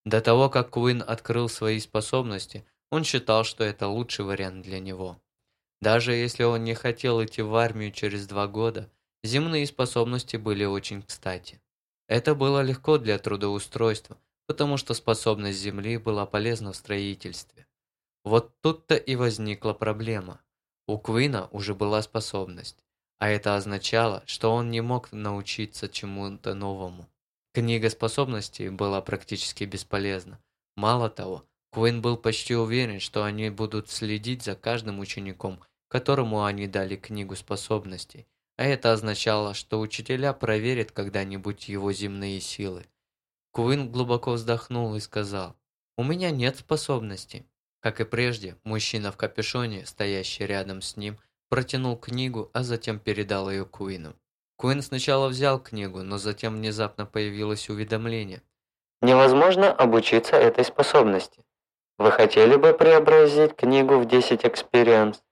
До того, как Куин открыл свои способности, он считал, что это лучший вариант для него. Даже если он не хотел идти в армию через два года, Земные способности были очень кстати. Это было легко для трудоустройства, потому что способность Земли была полезна в строительстве. Вот тут-то и возникла проблема. У Квина уже была способность, а это означало, что он не мог научиться чему-то новому. Книга способностей была практически бесполезна. Мало того, Куин был почти уверен, что они будут следить за каждым учеником, которому они дали книгу способностей, а это означало, что учителя проверят когда-нибудь его земные силы. Куин глубоко вздохнул и сказал, «У меня нет способностей». Как и прежде, мужчина в капюшоне, стоящий рядом с ним, протянул книгу, а затем передал ее Куину. Куин сначала взял книгу, но затем внезапно появилось уведомление.
«Невозможно обучиться этой способности. Вы хотели бы преобразить книгу в 10 experience?»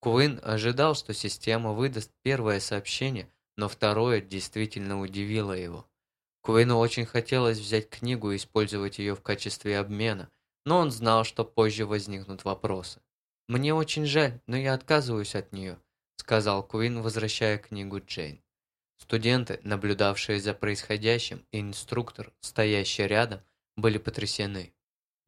Куин ожидал, что система выдаст первое сообщение, но второе действительно удивило его. Куину очень хотелось взять книгу и использовать ее в качестве обмена, но он знал, что позже возникнут вопросы. «Мне очень жаль, но я отказываюсь от нее», сказал Куин, возвращая книгу Джейн. Студенты, наблюдавшие за происходящим, и инструктор, стоящий рядом, были потрясены.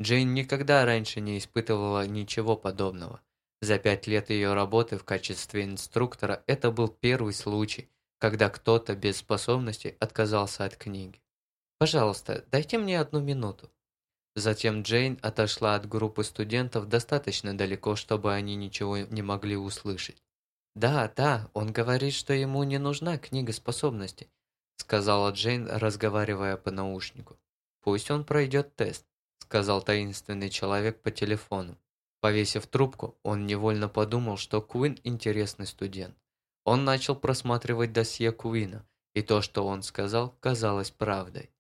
Джейн никогда раньше не испытывала ничего подобного. За пять лет ее работы в качестве инструктора это был первый случай, когда кто-то без способностей отказался от книги. «Пожалуйста, дайте мне одну минуту». Затем Джейн отошла от группы студентов достаточно далеко, чтобы они ничего не могли услышать. «Да, да, он говорит, что ему не нужна книга способностей», сказала Джейн, разговаривая по наушнику. «Пусть он пройдет тест», сказал таинственный человек по телефону. Повесив трубку, он невольно подумал, что Куин интересный студент. Он начал просматривать досье Куина, и то, что он сказал, казалось правдой.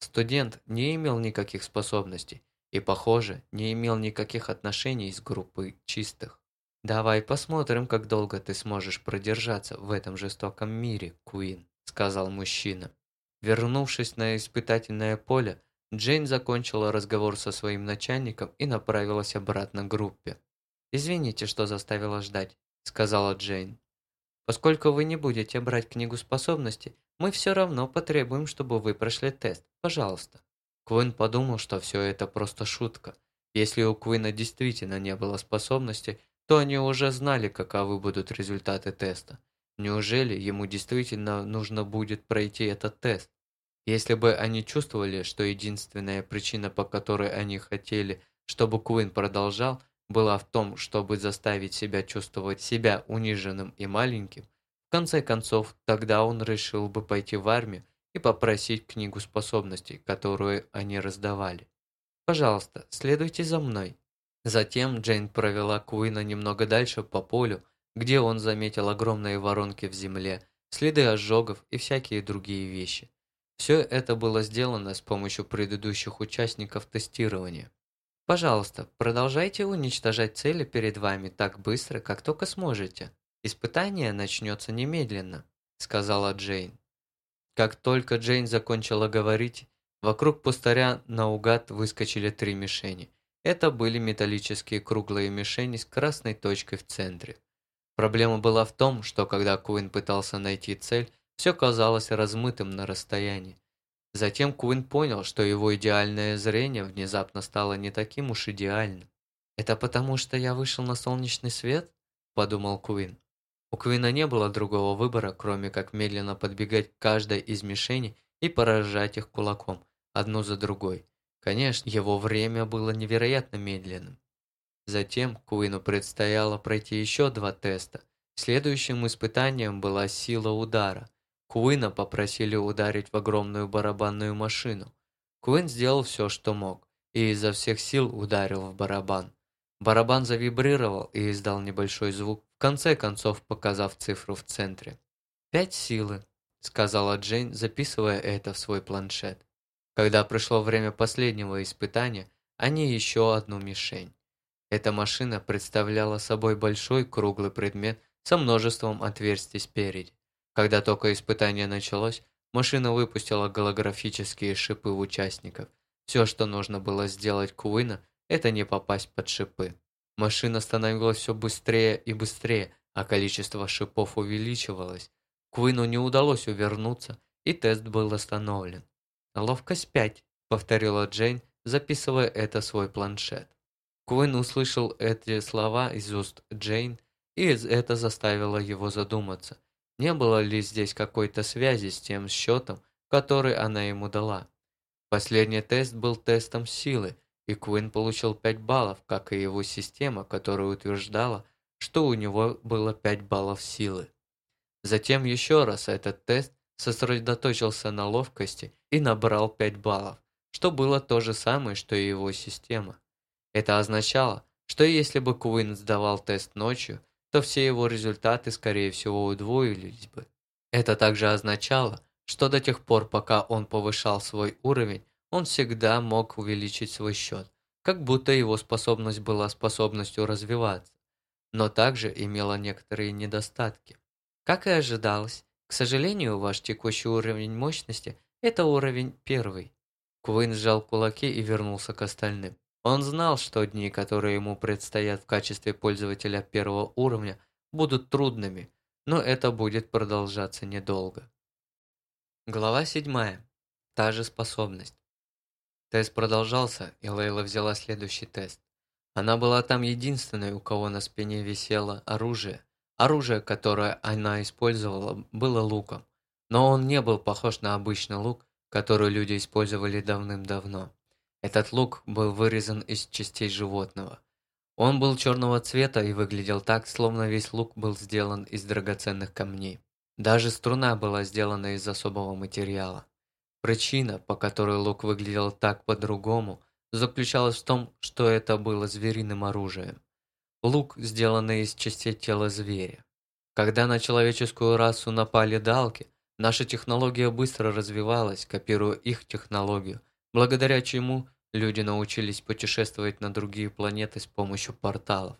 Студент не имел никаких способностей и, похоже, не имел никаких отношений с группой чистых. «Давай посмотрим, как долго ты сможешь продержаться в этом жестоком мире, Куин», – сказал мужчина. Вернувшись на испытательное поле, Джейн закончила разговор со своим начальником и направилась обратно к группе. «Извините, что заставила ждать», – сказала Джейн. «Поскольку вы не будете брать книгу способностей, мы все равно потребуем, чтобы вы прошли тест. Пожалуйста». Квин подумал, что все это просто шутка. Если у Квина действительно не было способностей, то они уже знали, каковы будут результаты теста. Неужели ему действительно нужно будет пройти этот тест? Если бы они чувствовали, что единственная причина, по которой они хотели, чтобы Куин продолжал, была в том, чтобы заставить себя чувствовать себя униженным и маленьким, в конце концов, тогда он решил бы пойти в армию и попросить книгу способностей, которую они раздавали. «Пожалуйста, следуйте за мной», Затем Джейн провела Куина немного дальше по полю, где он заметил огромные воронки в земле, следы ожогов и всякие другие вещи. Все это было сделано с помощью предыдущих участников тестирования. Пожалуйста, продолжайте уничтожать цели перед вами так быстро, как только сможете. Испытание начнется немедленно, сказала Джейн. Как только Джейн закончила говорить, вокруг пустаря наугад выскочили три мишени – это были металлические круглые мишени с красной точкой в центре. Проблема была в том, что когда Куин пытался найти цель, все казалось размытым на расстоянии. Затем Куин понял, что его идеальное зрение внезапно стало не таким уж идеальным. «Это потому, что я вышел на солнечный свет?» – подумал Куин. У Куина не было другого выбора, кроме как медленно подбегать к каждой из мишеней и поражать их кулаком, одну за другой. Конечно, его время было невероятно медленным. Затем Куину предстояло пройти еще два теста. Следующим испытанием была сила удара. Куина попросили ударить в огромную барабанную машину. Куин сделал все, что мог, и изо всех сил ударил в барабан. Барабан завибрировал и издал небольшой звук, в конце концов показав цифру в центре. «Пять силы», — сказала Джейн, записывая это в свой планшет. Когда пришло время последнего испытания, они еще одну мишень. Эта машина представляла собой большой круглый предмет со множеством отверстий спереди. Когда только испытание началось, машина выпустила голографические шипы в участников. Все, что нужно было сделать Куина, это не попасть под шипы. Машина становилась все быстрее и быстрее, а количество шипов увеличивалось. Куину не удалось увернуться, и тест был остановлен. «Ловкость 5», — повторила Джейн, записывая это в свой планшет. Куин услышал эти слова из уст Джейн, и это заставило его задуматься, не было ли здесь какой-то связи с тем счетом, который она ему дала. Последний тест был тестом силы, и Куин получил 5 баллов, как и его система, которая утверждала, что у него было 5 баллов силы. Затем еще раз этот тест сосредоточился на ловкости и набрал 5 баллов, что было то же самое, что и его система. Это означало, что если бы Куин сдавал тест ночью, то все его результаты, скорее всего, удвоились бы. Это также означало, что до тех пор, пока он повышал свой уровень, он всегда мог увеличить свой счет, как будто его способность была способностью развиваться, но также имела некоторые недостатки. Как и ожидалось, к сожалению, ваш текущий уровень мощности – это уровень первый. Куин сжал кулаки и вернулся к остальным. Он знал, что дни, которые ему предстоят в качестве пользователя первого уровня, будут трудными, но это будет продолжаться недолго. Глава 7. Та же способность. Тест продолжался, и Лейла взяла следующий тест. Она была там единственной, у кого на спине висело оружие. Оружие, которое она использовала, было луком, но он не был похож на обычный лук, который люди использовали давным-давно. Этот лук был вырезан из частей животного. Он был черного цвета и выглядел так, словно весь лук был сделан из драгоценных камней. Даже струна была сделана из особого материала. Причина, по которой лук выглядел так по-другому, заключалась в том, что это было звериным оружием. Лук, сделанный из частей тела зверя. Когда на человеческую расу напали далки, наша технология быстро развивалась, копируя их технологию, благодаря чему люди научились путешествовать на другие планеты с помощью порталов.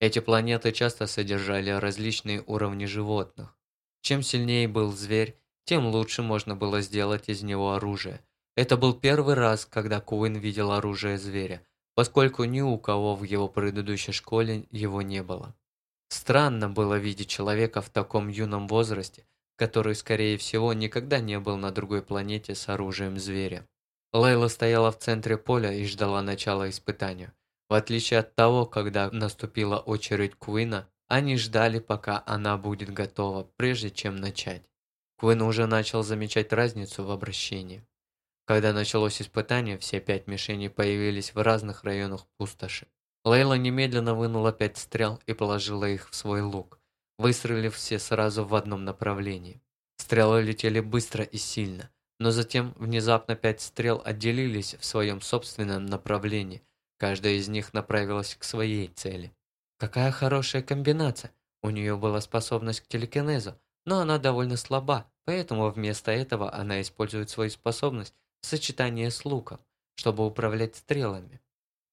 Эти планеты часто содержали различные уровни животных. Чем сильнее был зверь, тем лучше можно было сделать из него оружие. Это был первый раз, когда Куин видел оружие зверя, поскольку ни у кого в его предыдущей школе его не было. Странно было видеть человека в таком юном возрасте, который, скорее всего, никогда не был на другой планете с оружием зверя. Лейла стояла в центре поля и ждала начала испытания. В отличие от того, когда наступила очередь Куина, они ждали, пока она будет готова, прежде чем начать. Куин уже начал замечать разницу в обращении. Когда началось испытание, все пять мишеней появились в разных районах пустоши. Лейла немедленно вынула пять стрел и положила их в свой лук, выстрелив все сразу в одном направлении. Стрелы летели быстро и сильно, но затем внезапно пять стрел отделились в своем собственном направлении. Каждая из них направилась к своей цели. Какая хорошая комбинация! У нее была способность к телекинезу, но она довольно слаба, поэтому вместо этого она использует свою способность в сочетании с луком, чтобы управлять стрелами.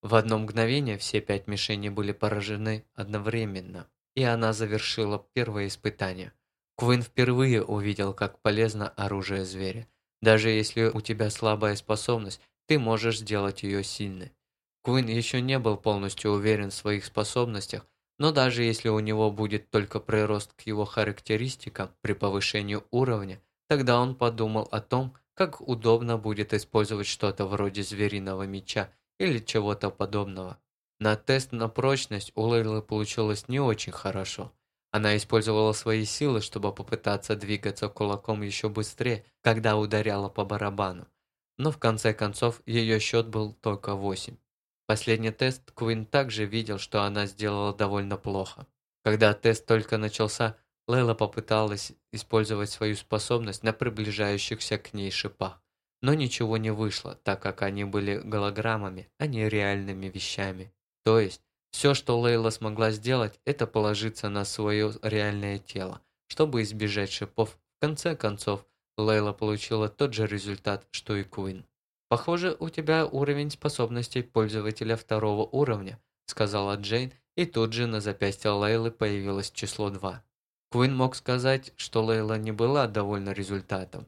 В одно мгновение все пять мишеней были поражены одновременно, и она завершила первое испытание. Квин впервые увидел, как полезно оружие зверя. Даже если у тебя слабая способность, ты можешь сделать ее сильной. Квин еще не был полностью уверен в своих способностях, но даже если у него будет только прирост к его характеристикам при повышении уровня, тогда он подумал о том, как удобно будет использовать что-то вроде звериного меча или чего-то подобного. На тест на прочность у Лейлы получилось не очень хорошо. Она использовала свои силы, чтобы попытаться двигаться кулаком еще быстрее, когда ударяла по барабану. Но в конце концов ее счет был только 8. Последний тест Квин также видел, что она сделала довольно плохо. Когда тест только начался, Лейла попыталась использовать свою способность на приближающихся к ней шипах. Но ничего не вышло, так как они были голограммами, а не реальными вещами. То есть, все, что Лейла смогла сделать, это положиться на свое реальное тело, чтобы избежать шипов. В конце концов, Лейла получила тот же результат, что и Куин. «Похоже, у тебя уровень способностей пользователя второго уровня», сказала Джейн, и тут же на запястье Лейлы появилось число 2. Куин мог сказать, что Лейла не была довольна результатом.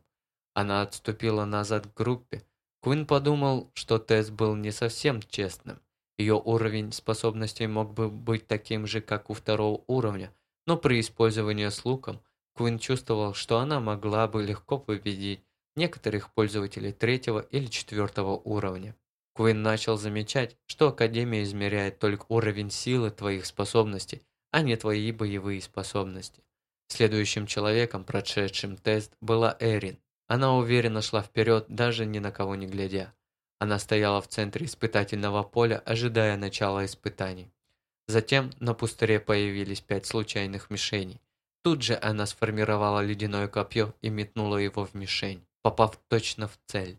Она отступила назад к группе. Куин подумал, что тест был не совсем честным. Ее уровень способностей мог бы быть таким же, как у второго уровня, но при использовании с луком Куин чувствовал, что она могла бы легко победить некоторых пользователей третьего или четвертого уровня. Куин начал замечать, что Академия измеряет только уровень силы твоих способностей, а не твои боевые способности. Следующим человеком, прошедшим тест, была Эрин. Она уверенно шла вперед, даже ни на кого не глядя. Она стояла в центре испытательного поля, ожидая начала испытаний. Затем на пустыре появились пять случайных мишеней. Тут же она сформировала ледяное копье и метнула его в мишень, попав точно в цель.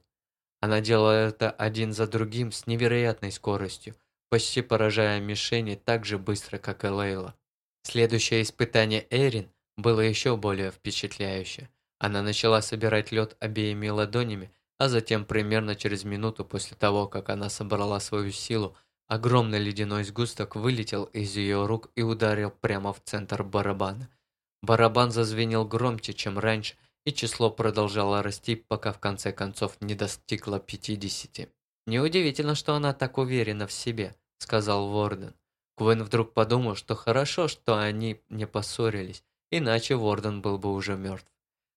Она делала это один за другим с невероятной скоростью, почти поражая мишени так же быстро, как и Лейла. Следующее испытание Эрин было еще более впечатляюще. Она начала собирать лед обеими ладонями, а затем примерно через минуту после того, как она собрала свою силу, огромный ледяной сгусток вылетел из ее рук и ударил прямо в центр барабана. Барабан зазвенел громче, чем раньше, и число продолжало расти, пока в конце концов не достигло 50. «Неудивительно, что она так уверена в себе», — сказал Ворден. Квен вдруг подумал, что хорошо, что они не поссорились, иначе Ворден был бы уже мертв.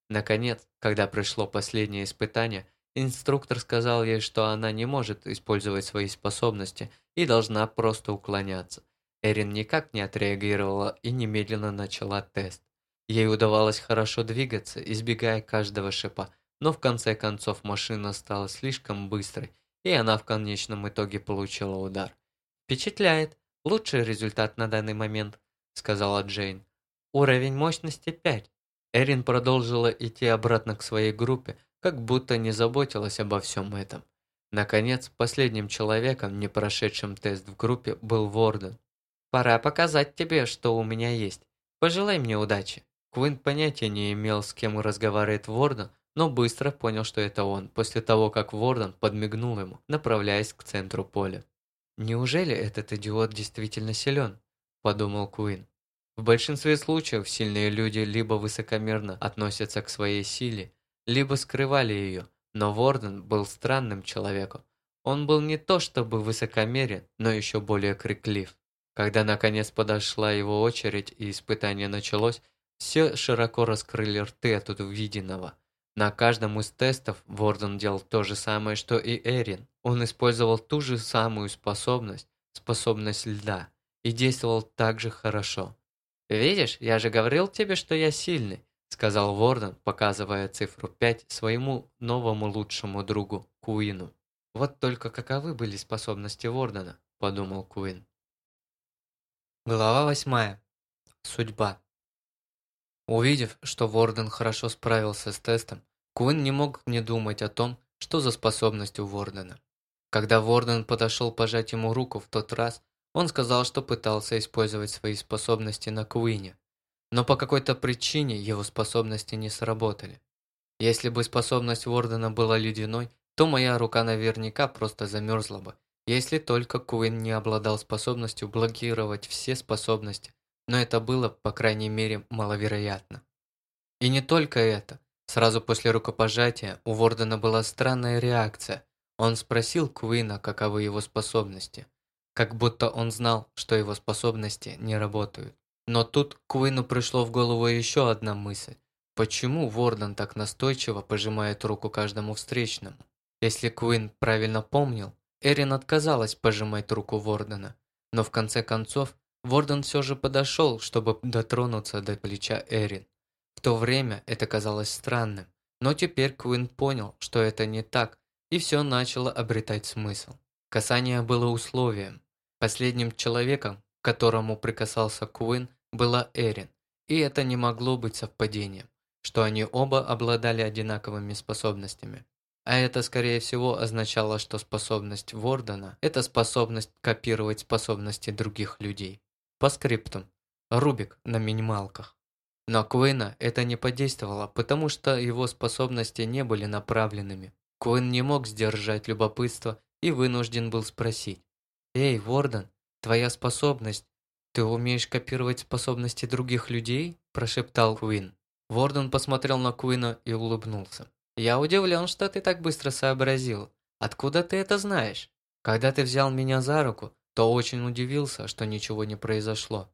Наконец, когда пришло последнее испытание, инструктор сказал ей, что она не может использовать свои способности и должна просто уклоняться. Эрин никак не отреагировала и немедленно начала тест. Ей удавалось хорошо двигаться, избегая каждого шипа, но в конце концов машина стала слишком быстрой, и она в конечном итоге получила удар. «Впечатляет. Лучший результат на данный момент», — сказала Джейн. Уровень мощности 5. Эрин продолжила идти обратно к своей группе, как будто не заботилась обо всем этом. Наконец, последним человеком, не прошедшим тест в группе, был Ворден. «Пора показать тебе, что у меня есть. Пожелай мне удачи». Куин понятия не имел, с кем разговаривает Ворден, но быстро понял, что это он, после того, как Ворден подмигнул ему, направляясь к центру поля. «Неужели этот идиот действительно силен?» – подумал Куин. В большинстве случаев сильные люди либо высокомерно относятся к своей силе, либо скрывали ее, но Ворден был странным человеком. Он был не то чтобы высокомерен, но еще более криклив. Когда наконец подошла его очередь и испытание началось, все широко раскрыли рты от увиденного. На каждом из тестов Ворден делал то же самое, что и Эрин. Он использовал ту же самую способность, способность льда, и действовал так же хорошо. «Видишь, я же говорил тебе, что я сильный», сказал Ворден, показывая цифру 5 своему новому лучшему другу Куину. «Вот только каковы были способности Вордена?» – подумал Куин. Глава 8. Судьба. Увидев, что Ворден хорошо справился с тестом, Куин не мог не думать о том, что за способность у Вордена. Когда Ворден подошел пожать ему руку в тот раз, он сказал, что пытался использовать свои способности на Куине, но по какой-то причине его способности не сработали. Если бы способность Вордена была ледяной, то моя рука наверняка просто замерзла бы, если только Куин не обладал способностью блокировать все способности, но это было, по крайней мере, маловероятно. И не только это. Сразу после рукопожатия у Вордена была странная реакция. Он спросил Куина, каковы его способности. Как будто он знал, что его способности не работают. Но тут Куину пришло в голову еще одна мысль. Почему Ворден так настойчиво пожимает руку каждому встречному? Если Куин правильно помнил, Эрин отказалась пожимать руку Вордена, но в конце концов Ворден все же подошел, чтобы дотронуться до плеча Эрин. В то время это казалось странным, но теперь Куин понял, что это не так, и все начало обретать смысл. Касание было условием. Последним человеком, к которому прикасался Куин, была Эрин, и это не могло быть совпадением, что они оба обладали одинаковыми способностями. А это, скорее всего, означало, что способность Вордена – это способность копировать способности других людей. По скриптам. Рубик на минималках. Но Куина это не подействовало, потому что его способности не были направленными. Куин не мог сдержать любопытство и вынужден был спросить. «Эй, Ворден, твоя способность, ты умеешь копировать способности других людей?» – прошептал Куин. Ворден посмотрел на Куина и улыбнулся. «Я удивлен, что ты так быстро сообразил. Откуда ты это знаешь? Когда ты взял меня за руку, то очень удивился, что ничего не произошло.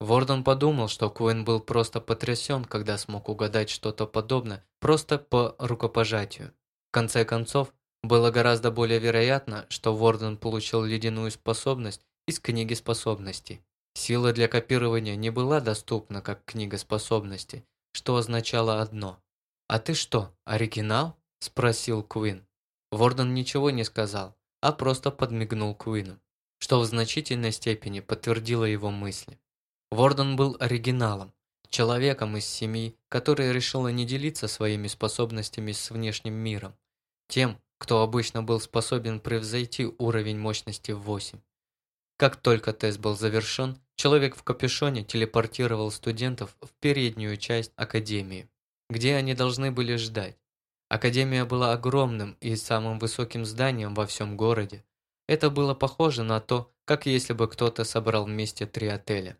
Ворден подумал, что Куин был просто потрясен, когда смог угадать что-то подобное просто по рукопожатию. В конце концов, было гораздо более вероятно, что Ворден получил ледяную способность из книги способностей. Сила для копирования не была доступна как книга способностей, что означало одно – «А ты что, оригинал?» – спросил Куин. Ворден ничего не сказал, а просто подмигнул Куину, что в значительной степени подтвердило его мысли. Ворден был оригиналом, человеком из семьи, которая решила не делиться своими способностями с внешним миром, тем, кто обычно был способен превзойти уровень мощности в 8. Как только тест был завершен, человек в капюшоне телепортировал студентов в переднюю часть Академии где они должны были ждать. Академия была огромным и самым высоким зданием во всем городе. Это было похоже на то, как если бы кто-то собрал вместе три отеля.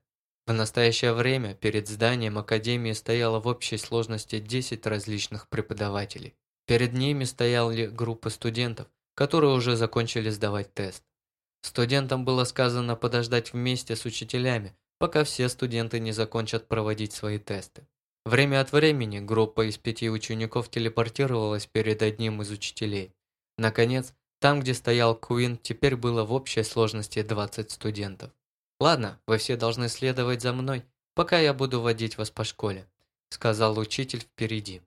В настоящее время перед зданием Академии стояло в общей сложности 10 различных преподавателей. Перед ними стояли группы студентов, которые уже закончили сдавать тест. Студентам было сказано подождать вместе с учителями, пока все студенты не закончат проводить свои тесты. Время от времени группа из пяти учеников телепортировалась перед одним из учителей. Наконец, там, где стоял Куин, теперь было в общей сложности 20 студентов. «Ладно, вы все должны следовать за мной, пока я буду водить вас по школе», сказал учитель впереди.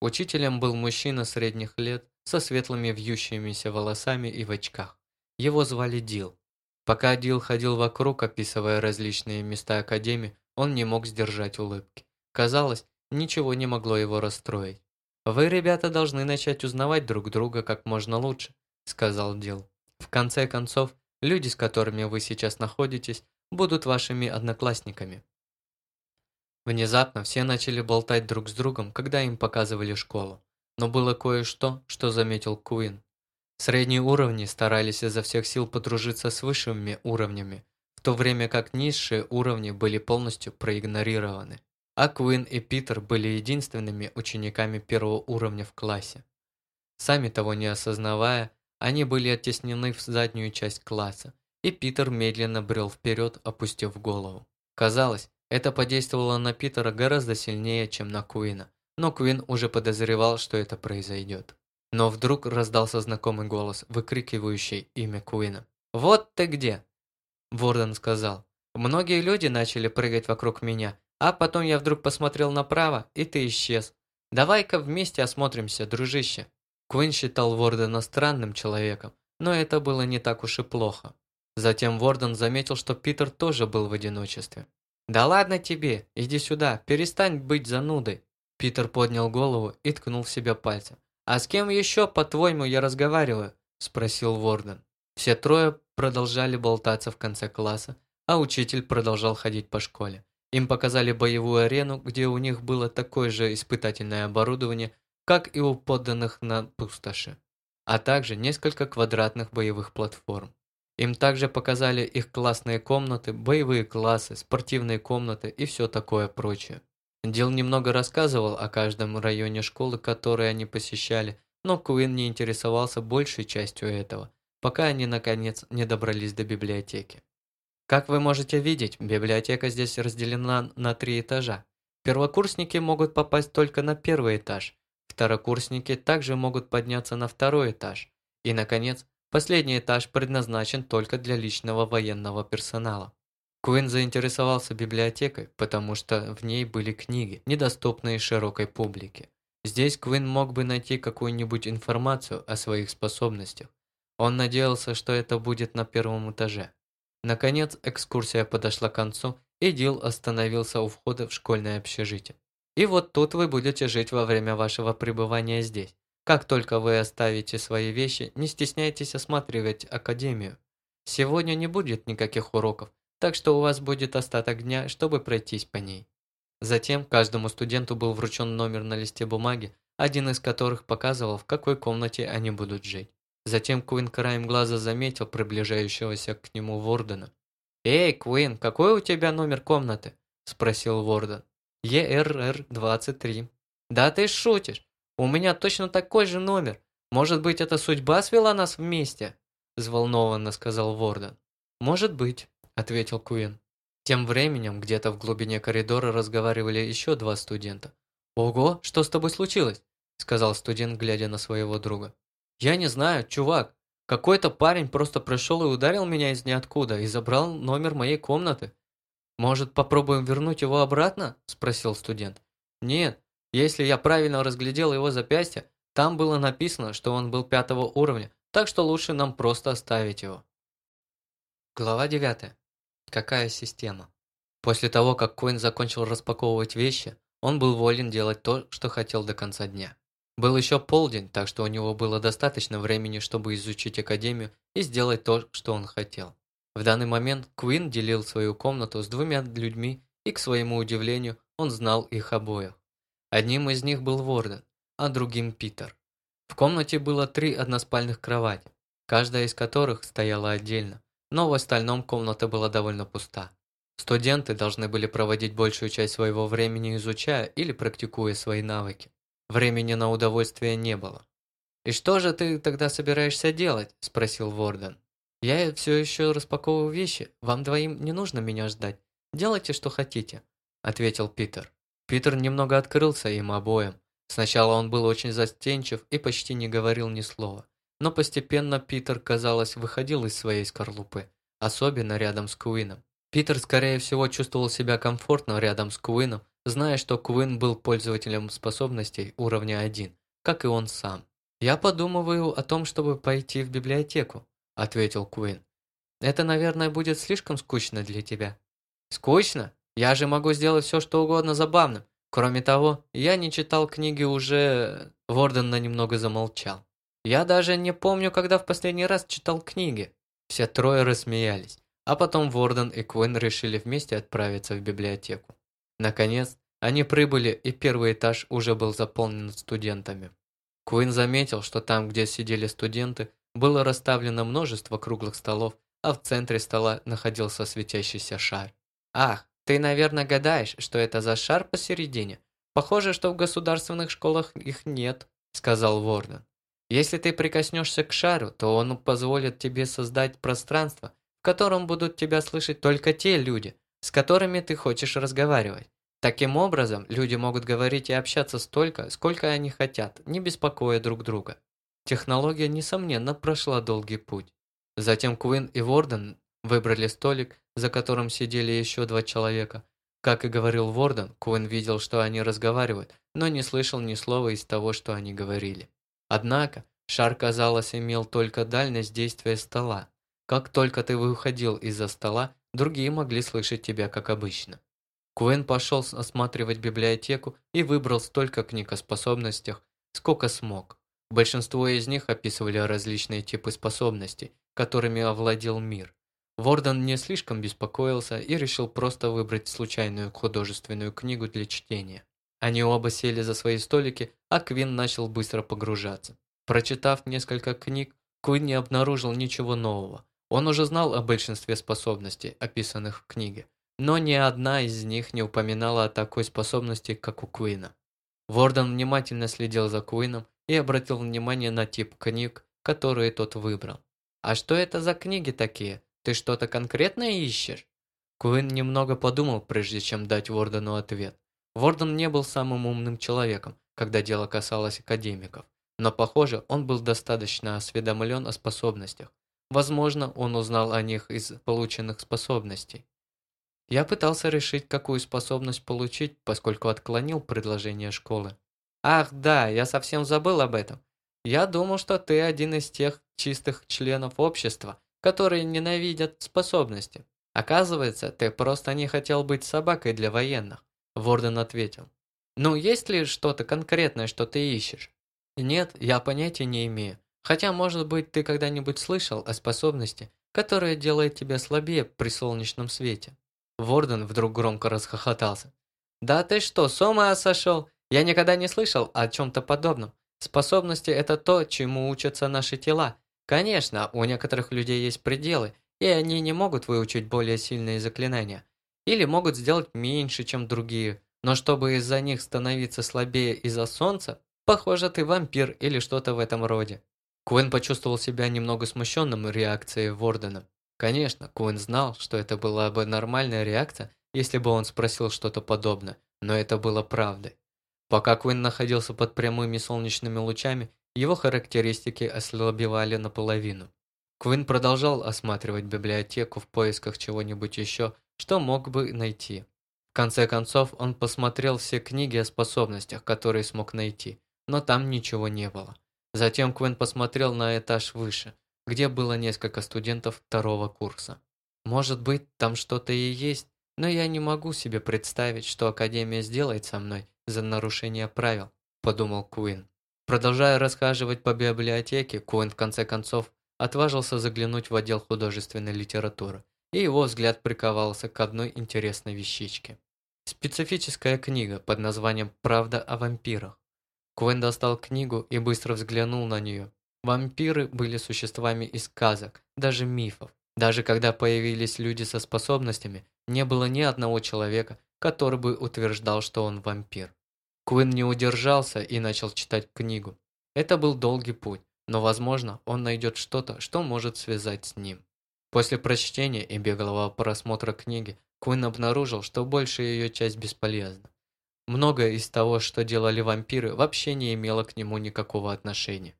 Учителем был мужчина средних лет со светлыми вьющимися волосами и в очках. Его звали Дил. Пока Дил ходил вокруг, описывая различные места Академии, он не мог сдержать улыбки. Казалось, ничего не могло его расстроить. «Вы, ребята, должны начать узнавать друг друга как можно лучше», сказал Дил. «В конце концов, люди, с которыми вы сейчас находитесь, будут вашими одноклассниками». Внезапно все начали болтать друг с другом, когда им показывали школу. Но было кое-что, что заметил Куин. Средние уровни старались изо всех сил подружиться с высшими уровнями, в то время как низшие уровни были полностью проигнорированы. А Куин и Питер были единственными учениками первого уровня в классе. Сами того не осознавая, они были оттеснены в заднюю часть класса, и Питер медленно брел вперед, опустив голову. Казалось, это подействовало на Питера гораздо сильнее, чем на Куина, но Куин уже подозревал, что это произойдет. Но вдруг раздался знакомый голос, выкрикивающий имя Куина. «Вот ты где!» Ворден сказал. «Многие люди начали прыгать вокруг меня, а потом я вдруг посмотрел направо, и ты исчез. Давай-ка вместе осмотримся, дружище». Куин считал Вордена странным человеком, но это было не так уж и плохо. Затем Ворден заметил, что Питер тоже был в одиночестве. «Да ладно тебе, иди сюда, перестань быть занудой». Питер поднял голову и ткнул в себя пальцем. «А с кем еще, по-твоему, я разговариваю?» – спросил Ворден. Все трое продолжали болтаться в конце класса, а учитель продолжал ходить по школе. Им показали боевую арену, где у них было такое же испытательное оборудование, как и у подданных на пустоши, а также несколько квадратных боевых платформ. Им также показали их классные комнаты, боевые классы, спортивные комнаты и все такое прочее. Дил немного рассказывал о каждом районе школы, который они посещали, но Куин не интересовался большей частью этого, пока они наконец не добрались до библиотеки. Как вы можете видеть, библиотека здесь разделена на три этажа. Первокурсники могут попасть только на первый этаж, второкурсники также могут подняться на второй этаж, и, наконец, последний этаж предназначен только для личного военного персонала. Куин заинтересовался библиотекой, потому что в ней были книги, недоступные широкой публике. Здесь Куин мог бы найти какую-нибудь информацию о своих способностях. Он надеялся, что это будет на первом этаже. Наконец, экскурсия подошла к концу, и Дил остановился у входа в школьное общежитие. И вот тут вы будете жить во время вашего пребывания здесь. Как только вы оставите свои вещи, не стесняйтесь осматривать академию. Сегодня не будет никаких уроков, так что у вас будет остаток дня, чтобы пройтись по ней. Затем каждому студенту был вручен номер на листе бумаги, один из которых показывал, в какой комнате они будут жить. Затем Куин краем глаза заметил приближающегося к нему Вордена. «Эй, Куин, какой у тебя номер комнаты?» – спросил Ворден. «ЕРР-23». «Да ты шутишь! У меня точно такой же номер. Может быть, эта судьба свела нас вместе?» – взволнованно сказал Ворден. «Может быть», ответил Куин. Тем временем где-то в глубине коридора разговаривали еще два студента. «Ого, что с тобой случилось?» – сказал студент, глядя на своего друга. «Я не знаю, чувак. Какой-то парень просто пришел и ударил меня из ниоткуда и забрал номер моей комнаты. Может, попробуем вернуть его обратно?» – спросил студент. «Нет, если я правильно разглядел его запястье, там было написано, что он был пятого уровня, так что лучше нам просто оставить его». Глава девятая. Какая система? После того, как Коин закончил распаковывать вещи, он был волен делать то, что хотел до конца дня. Был еще полдень, так что у него было достаточно времени, чтобы изучить Академию и сделать то, что он хотел. В данный момент Куин делил свою комнату с двумя людьми, и, к своему удивлению, он знал их обоих. Одним из них был Ворден, а другим Питер. В комнате было три односпальных кровати, каждая из которых стояла отдельно но в остальном комната была довольно пуста. Студенты должны были проводить большую часть своего времени изучая или практикуя свои навыки. Времени на удовольствие не было. «И что же ты тогда собираешься делать?» – спросил Ворден. «Я все еще распаковываю вещи, вам двоим не нужно меня ждать. Делайте, что хотите», – ответил Питер. Питер немного открылся им обоим. Сначала он был очень застенчив и почти не говорил ни слова. Но постепенно Питер, казалось, выходил из своей скорлупы, особенно рядом с Куином. Питер, скорее всего, чувствовал себя комфортно рядом с Куином, зная, что Куин был пользователем способностей уровня 1, как и он сам. «Я подумываю о том, чтобы пойти в библиотеку», – ответил Куин. «Это, наверное, будет слишком скучно для тебя». «Скучно? Я же могу сделать все, что угодно забавным. Кроме того, я не читал книги уже...» Ворден на немного замолчал. Я даже не помню, когда в последний раз читал книги. Все трое рассмеялись, а потом Ворден и Куин решили вместе отправиться в библиотеку. Наконец, они прибыли, и первый этаж уже был заполнен студентами. Куин заметил, что там, где сидели студенты, было расставлено множество круглых столов, а в центре стола находился светящийся шар. «Ах, ты, наверное, гадаешь, что это за шар посередине? Похоже, что в государственных школах их нет», – сказал Ворден. «Если ты прикоснешься к шару, то он позволит тебе создать пространство, в котором будут тебя слышать только те люди, с которыми ты хочешь разговаривать. Таким образом, люди могут говорить и общаться столько, сколько они хотят, не беспокоя друг друга. Технология, несомненно, прошла долгий путь. Затем Куин и Ворден выбрали столик, за которым сидели еще два человека. Как и говорил Ворден, Куин видел, что они разговаривают, но не слышал ни слова из того, что они говорили. Однако, шар, казалось, имел только дальность действия стола. Как только ты выходил из-за стола, другие могли слышать тебя, как обычно. Куин пошел осматривать библиотеку и выбрал столько книг о способностях, сколько смог. Большинство из них описывали различные типы способностей, которыми овладел мир. Ворден не слишком беспокоился и решил просто выбрать случайную художественную книгу для чтения. Они оба сели за свои столики, а Квин начал быстро погружаться. Прочитав несколько книг, Квин не обнаружил ничего нового. Он уже знал о большинстве способностей, описанных в книге, но ни одна из них не упоминала о такой способности, как у Куина. Ворден внимательно следил за Куином и обратил внимание на тип книг, которые тот выбрал. «А что это за книги такие? Ты что-то конкретное ищешь?» Куин немного подумал, прежде чем дать Вордену ответ. Ворден не был самым умным человеком, когда дело касалось академиков, но, похоже, он был достаточно осведомлен о способностях. Возможно, он узнал о них из полученных способностей. Я пытался решить, какую способность получить, поскольку отклонил предложение школы. Ах, да, я совсем забыл об этом. Я думал, что ты один из тех чистых членов общества, которые ненавидят способности. Оказывается, ты просто не хотел быть собакой для военных. Ворден ответил. Ну, есть ли что-то конкретное, что ты ищешь? Нет, я понятия не имею. Хотя, может быть, ты когда-нибудь слышал о способности, которая делает тебя слабее при солнечном свете. Ворден вдруг громко расхохотался. «Да ты что, с ума сошел? Я никогда не слышал о чем-то подобном. Способности – это то, чему учатся наши тела. Конечно, у некоторых людей есть пределы, и они не могут выучить более сильные заклинания. Или могут сделать меньше, чем другие. Но чтобы из-за них становиться слабее из-за солнца, похоже, ты вампир или что-то в этом роде». Куин почувствовал себя немного смущенным реакцией Вордена. Конечно, Куин знал, что это была бы нормальная реакция, если бы он спросил что-то подобное, но это было правдой. Пока Куин находился под прямыми солнечными лучами, его характеристики ослабевали наполовину. Куин продолжал осматривать библиотеку в поисках чего-нибудь еще, что мог бы найти. В конце концов, он посмотрел все книги о способностях, которые смог найти, но там ничего не было. Затем Куин посмотрел на этаж выше – где было несколько студентов второго курса. Может быть, там что-то и есть, но я не могу себе представить, что Академия сделает со мной за нарушение правил, подумал Куин. Продолжая расхаживать по библиотеке, Куин в конце концов отважился заглянуть в отдел художественной литературы, и его взгляд приковался к одной интересной вещичке. Специфическая книга под названием «Правда о вампирах». Куин достал книгу и быстро взглянул на нее. Вампиры были существами из сказок, даже мифов. Даже когда появились люди со способностями, не было ни одного человека, который бы утверждал, что он вампир. Куин не удержался и начал читать книгу. Это был долгий путь, но, возможно, он найдет что-то, что может связать с ним. После прочтения и беглого просмотра книги, Куин обнаружил, что большая ее часть бесполезна. Многое из того, что делали вампиры, вообще не имело к нему никакого отношения.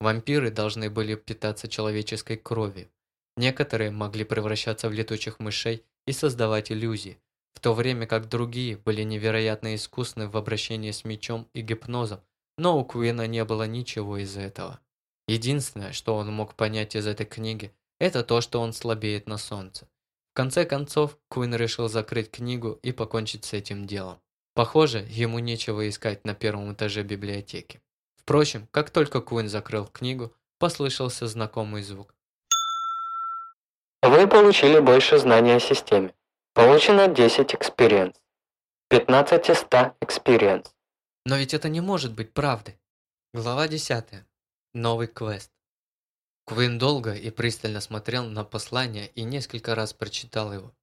Вампиры должны были питаться человеческой кровью. Некоторые могли превращаться в летучих мышей и создавать иллюзии, в то время как другие были невероятно искусны в обращении с мечом и гипнозом, но у Куина не было ничего из этого. Единственное, что он мог понять из этой книги, это то, что он слабеет на солнце. В конце концов, Куин решил закрыть книгу и покончить с этим делом. Похоже, ему нечего искать на первом этаже библиотеки. Впрочем, как только Куин закрыл книгу, послышался знакомый звук.
Вы получили больше знаний о системе. Получено 10 experience. 1500 experience.
Но ведь это не может быть правдой. Глава 10. Новый квест. Квин долго и пристально смотрел на послание и несколько раз прочитал его.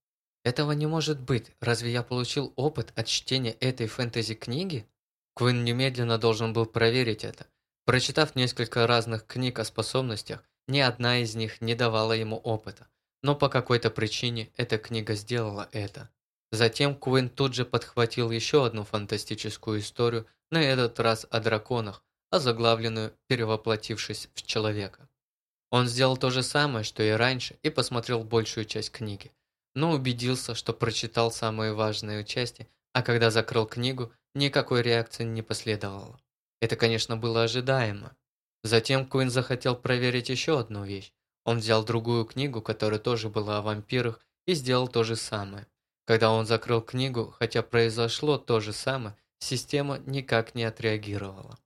Этого не может быть. Разве я получил опыт от чтения этой фэнтези-книги? Квин немедленно должен был проверить это. Прочитав несколько разных книг о способностях, ни одна из них не давала ему опыта. Но по какой-то причине эта книга сделала это. Затем Куин тут же подхватил еще одну фантастическую историю, на этот раз о драконах, озаглавленную «Перевоплотившись в человека». Он сделал то же самое, что и раньше, и посмотрел большую часть книги, но убедился, что прочитал самые важные части, а когда закрыл книгу, никакой реакции не последовало. Это, конечно, было ожидаемо. Затем Куин захотел проверить еще одну вещь. Он взял другую книгу, которая тоже была о вампирах, и сделал то же самое. Когда он закрыл книгу, хотя произошло то же самое, система никак не отреагировала.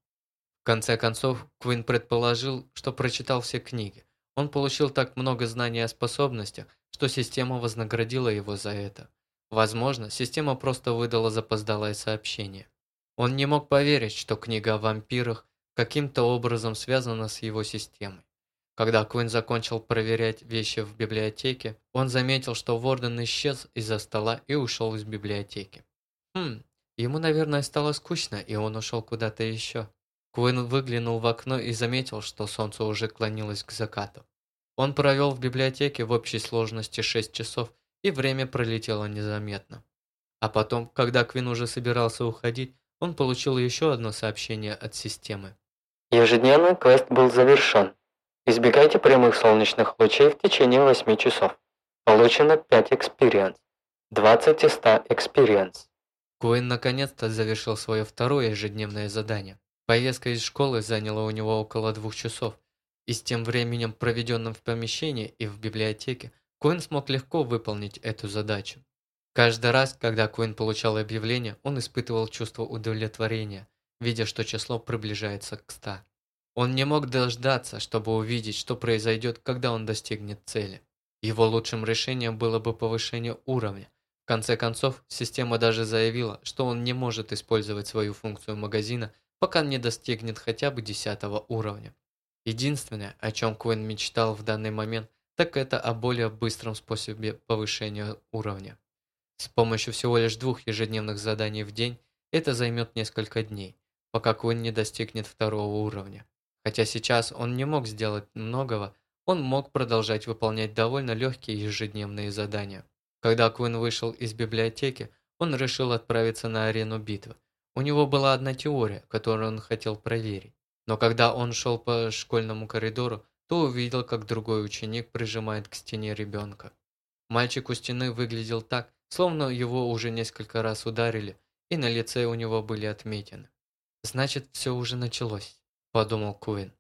В конце концов, Квин предположил, что прочитал все книги. Он получил так много знаний о способностях, что система вознаградила его за это. Возможно, система просто выдала запоздалое сообщение. Он не мог поверить, что книга о вампирах каким-то образом связана с его системой. Когда Куин закончил проверять вещи в библиотеке, он заметил, что Ворден исчез из-за стола и ушел из библиотеки. Хм, ему, наверное, стало скучно, и он ушел куда-то еще. Куин выглянул в окно и заметил, что солнце уже клонилось к закату. Он провел в библиотеке в общей сложности 6 часов, и время пролетело незаметно. А потом, когда Квин уже собирался уходить, он получил еще одно сообщение от системы.
Ежедневный квест был завершен. Избегайте прямых солнечных лучей в течение 8 часов. Получено 5 experience. 20 из 100 experience.
Куин наконец-то завершил свое второе ежедневное задание. Поездка из школы заняла у него около двух часов, и с тем временем, проведенным в помещении и в библиотеке, Куин смог легко выполнить эту задачу. Каждый раз, когда Куин получал объявление, он испытывал чувство удовлетворения, видя, что число приближается к 100. Он не мог дождаться, чтобы увидеть, что произойдет, когда он достигнет цели. Его лучшим решением было бы повышение уровня. В конце концов, система даже заявила, что он не может использовать свою функцию магазина, пока не достигнет хотя бы 10 уровня. Единственное, о чем Куин мечтал в данный момент, так это о более быстром способе повышения уровня. С помощью всего лишь двух ежедневных заданий в день это займет несколько дней, пока Куин не достигнет второго уровня. Хотя сейчас он не мог сделать многого, он мог продолжать выполнять довольно легкие ежедневные задания. Когда Куин вышел из библиотеки, он решил отправиться на арену битвы. У него была одна теория, которую он хотел проверить. Но когда он шел по школьному коридору, то увидел, как другой ученик прижимает к стене ребенка. Мальчик у стены выглядел так, словно его уже несколько раз ударили, и на лице у него были отметины. Значит, все уже началось подумал Куин.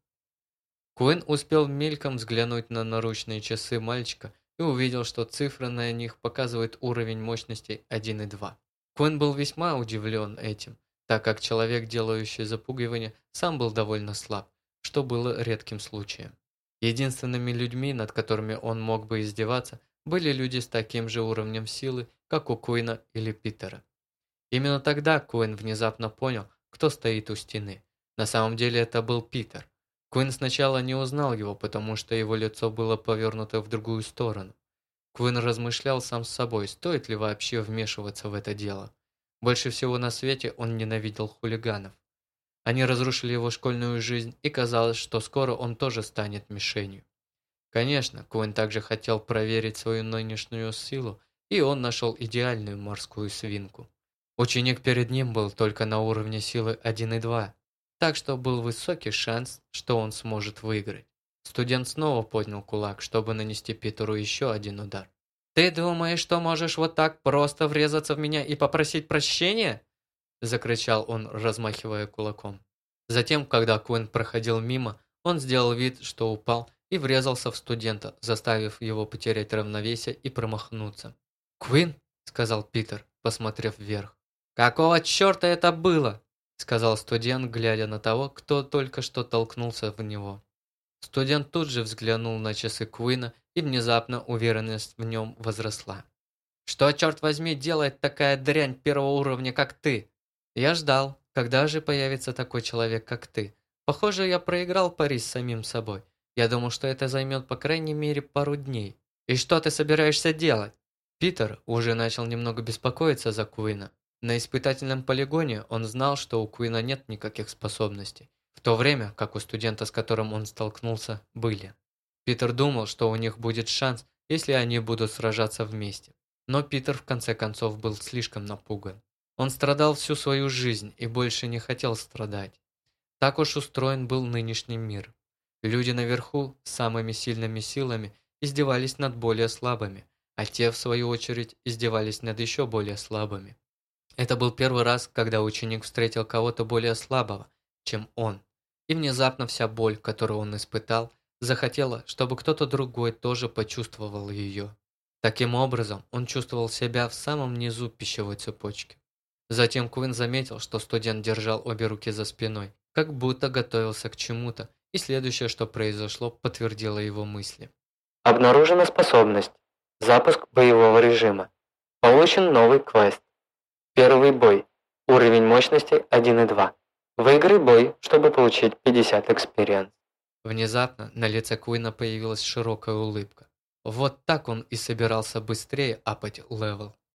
Куин успел мельком взглянуть на наручные часы мальчика и увидел, что цифры на них показывают уровень мощности 1,2. Куин был весьма удивлен этим, так как человек, делающий запугивание, сам был довольно слаб, что было редким случаем. Единственными людьми, над которыми он мог бы издеваться, были люди с таким же уровнем силы, как у Куина или Питера. Именно тогда Куин внезапно понял, кто стоит у стены. На самом деле это был Питер. Куин сначала не узнал его, потому что его лицо было повернуто в другую сторону. Куин размышлял сам с собой, стоит ли вообще вмешиваться в это дело. Больше всего на свете он ненавидел хулиганов. Они разрушили его школьную жизнь, и казалось, что скоро он тоже станет мишенью. Конечно, Куин также хотел проверить свою нынешнюю силу, и он нашел идеальную морскую свинку. Ученик перед ним был только на уровне силы 1,2, так что был высокий шанс, что он сможет выиграть. Студент снова поднял кулак, чтобы нанести Питеру еще один удар. «Ты думаешь, что можешь вот так просто врезаться в меня и попросить прощения?» Закричал он, размахивая кулаком. Затем, когда Куин проходил мимо, он сделал вид, что упал и врезался в студента, заставив его потерять равновесие и промахнуться. «Куин?» – сказал Питер, посмотрев вверх. «Какого черта это было?» сказал студент, глядя на того, кто только что толкнулся в него. Студент тут же взглянул на часы Куина, и внезапно уверенность в нем возросла. Что, черт возьми, делает такая дрянь первого уровня, как ты? Я ждал, когда же появится такой человек, как ты. Похоже, я проиграл пари с самим собой. Я думал, что это займет по крайней мере пару дней. И что ты собираешься делать? Питер уже начал немного беспокоиться за Куина. На испытательном полигоне он знал, что у Куина нет никаких способностей, в то время как у студента, с которым он столкнулся, были. Питер думал, что у них будет шанс, если они будут сражаться вместе. Но Питер в конце концов был слишком напуган. Он страдал всю свою жизнь и больше не хотел страдать. Так уж устроен был нынешний мир. Люди наверху самыми сильными силами издевались над более слабыми, а те, в свою очередь, издевались над еще более слабыми. Это был первый раз, когда ученик встретил кого-то более слабого, чем он. И внезапно вся боль, которую он испытал, захотела, чтобы кто-то другой тоже почувствовал ее. Таким образом, он чувствовал себя в самом низу пищевой цепочки. Затем Куин заметил, что студент держал обе руки за спиной, как будто готовился к чему-то, и следующее, что произошло, подтвердило его мысли.
Обнаружена способность. Запуск боевого режима. Получен новый квест. Первый бой. Уровень мощности 1.2. Выиграй бой, чтобы получить 50 experience.
Внезапно на лице Куина появилась широкая улыбка. Вот так он и собирался быстрее апать level.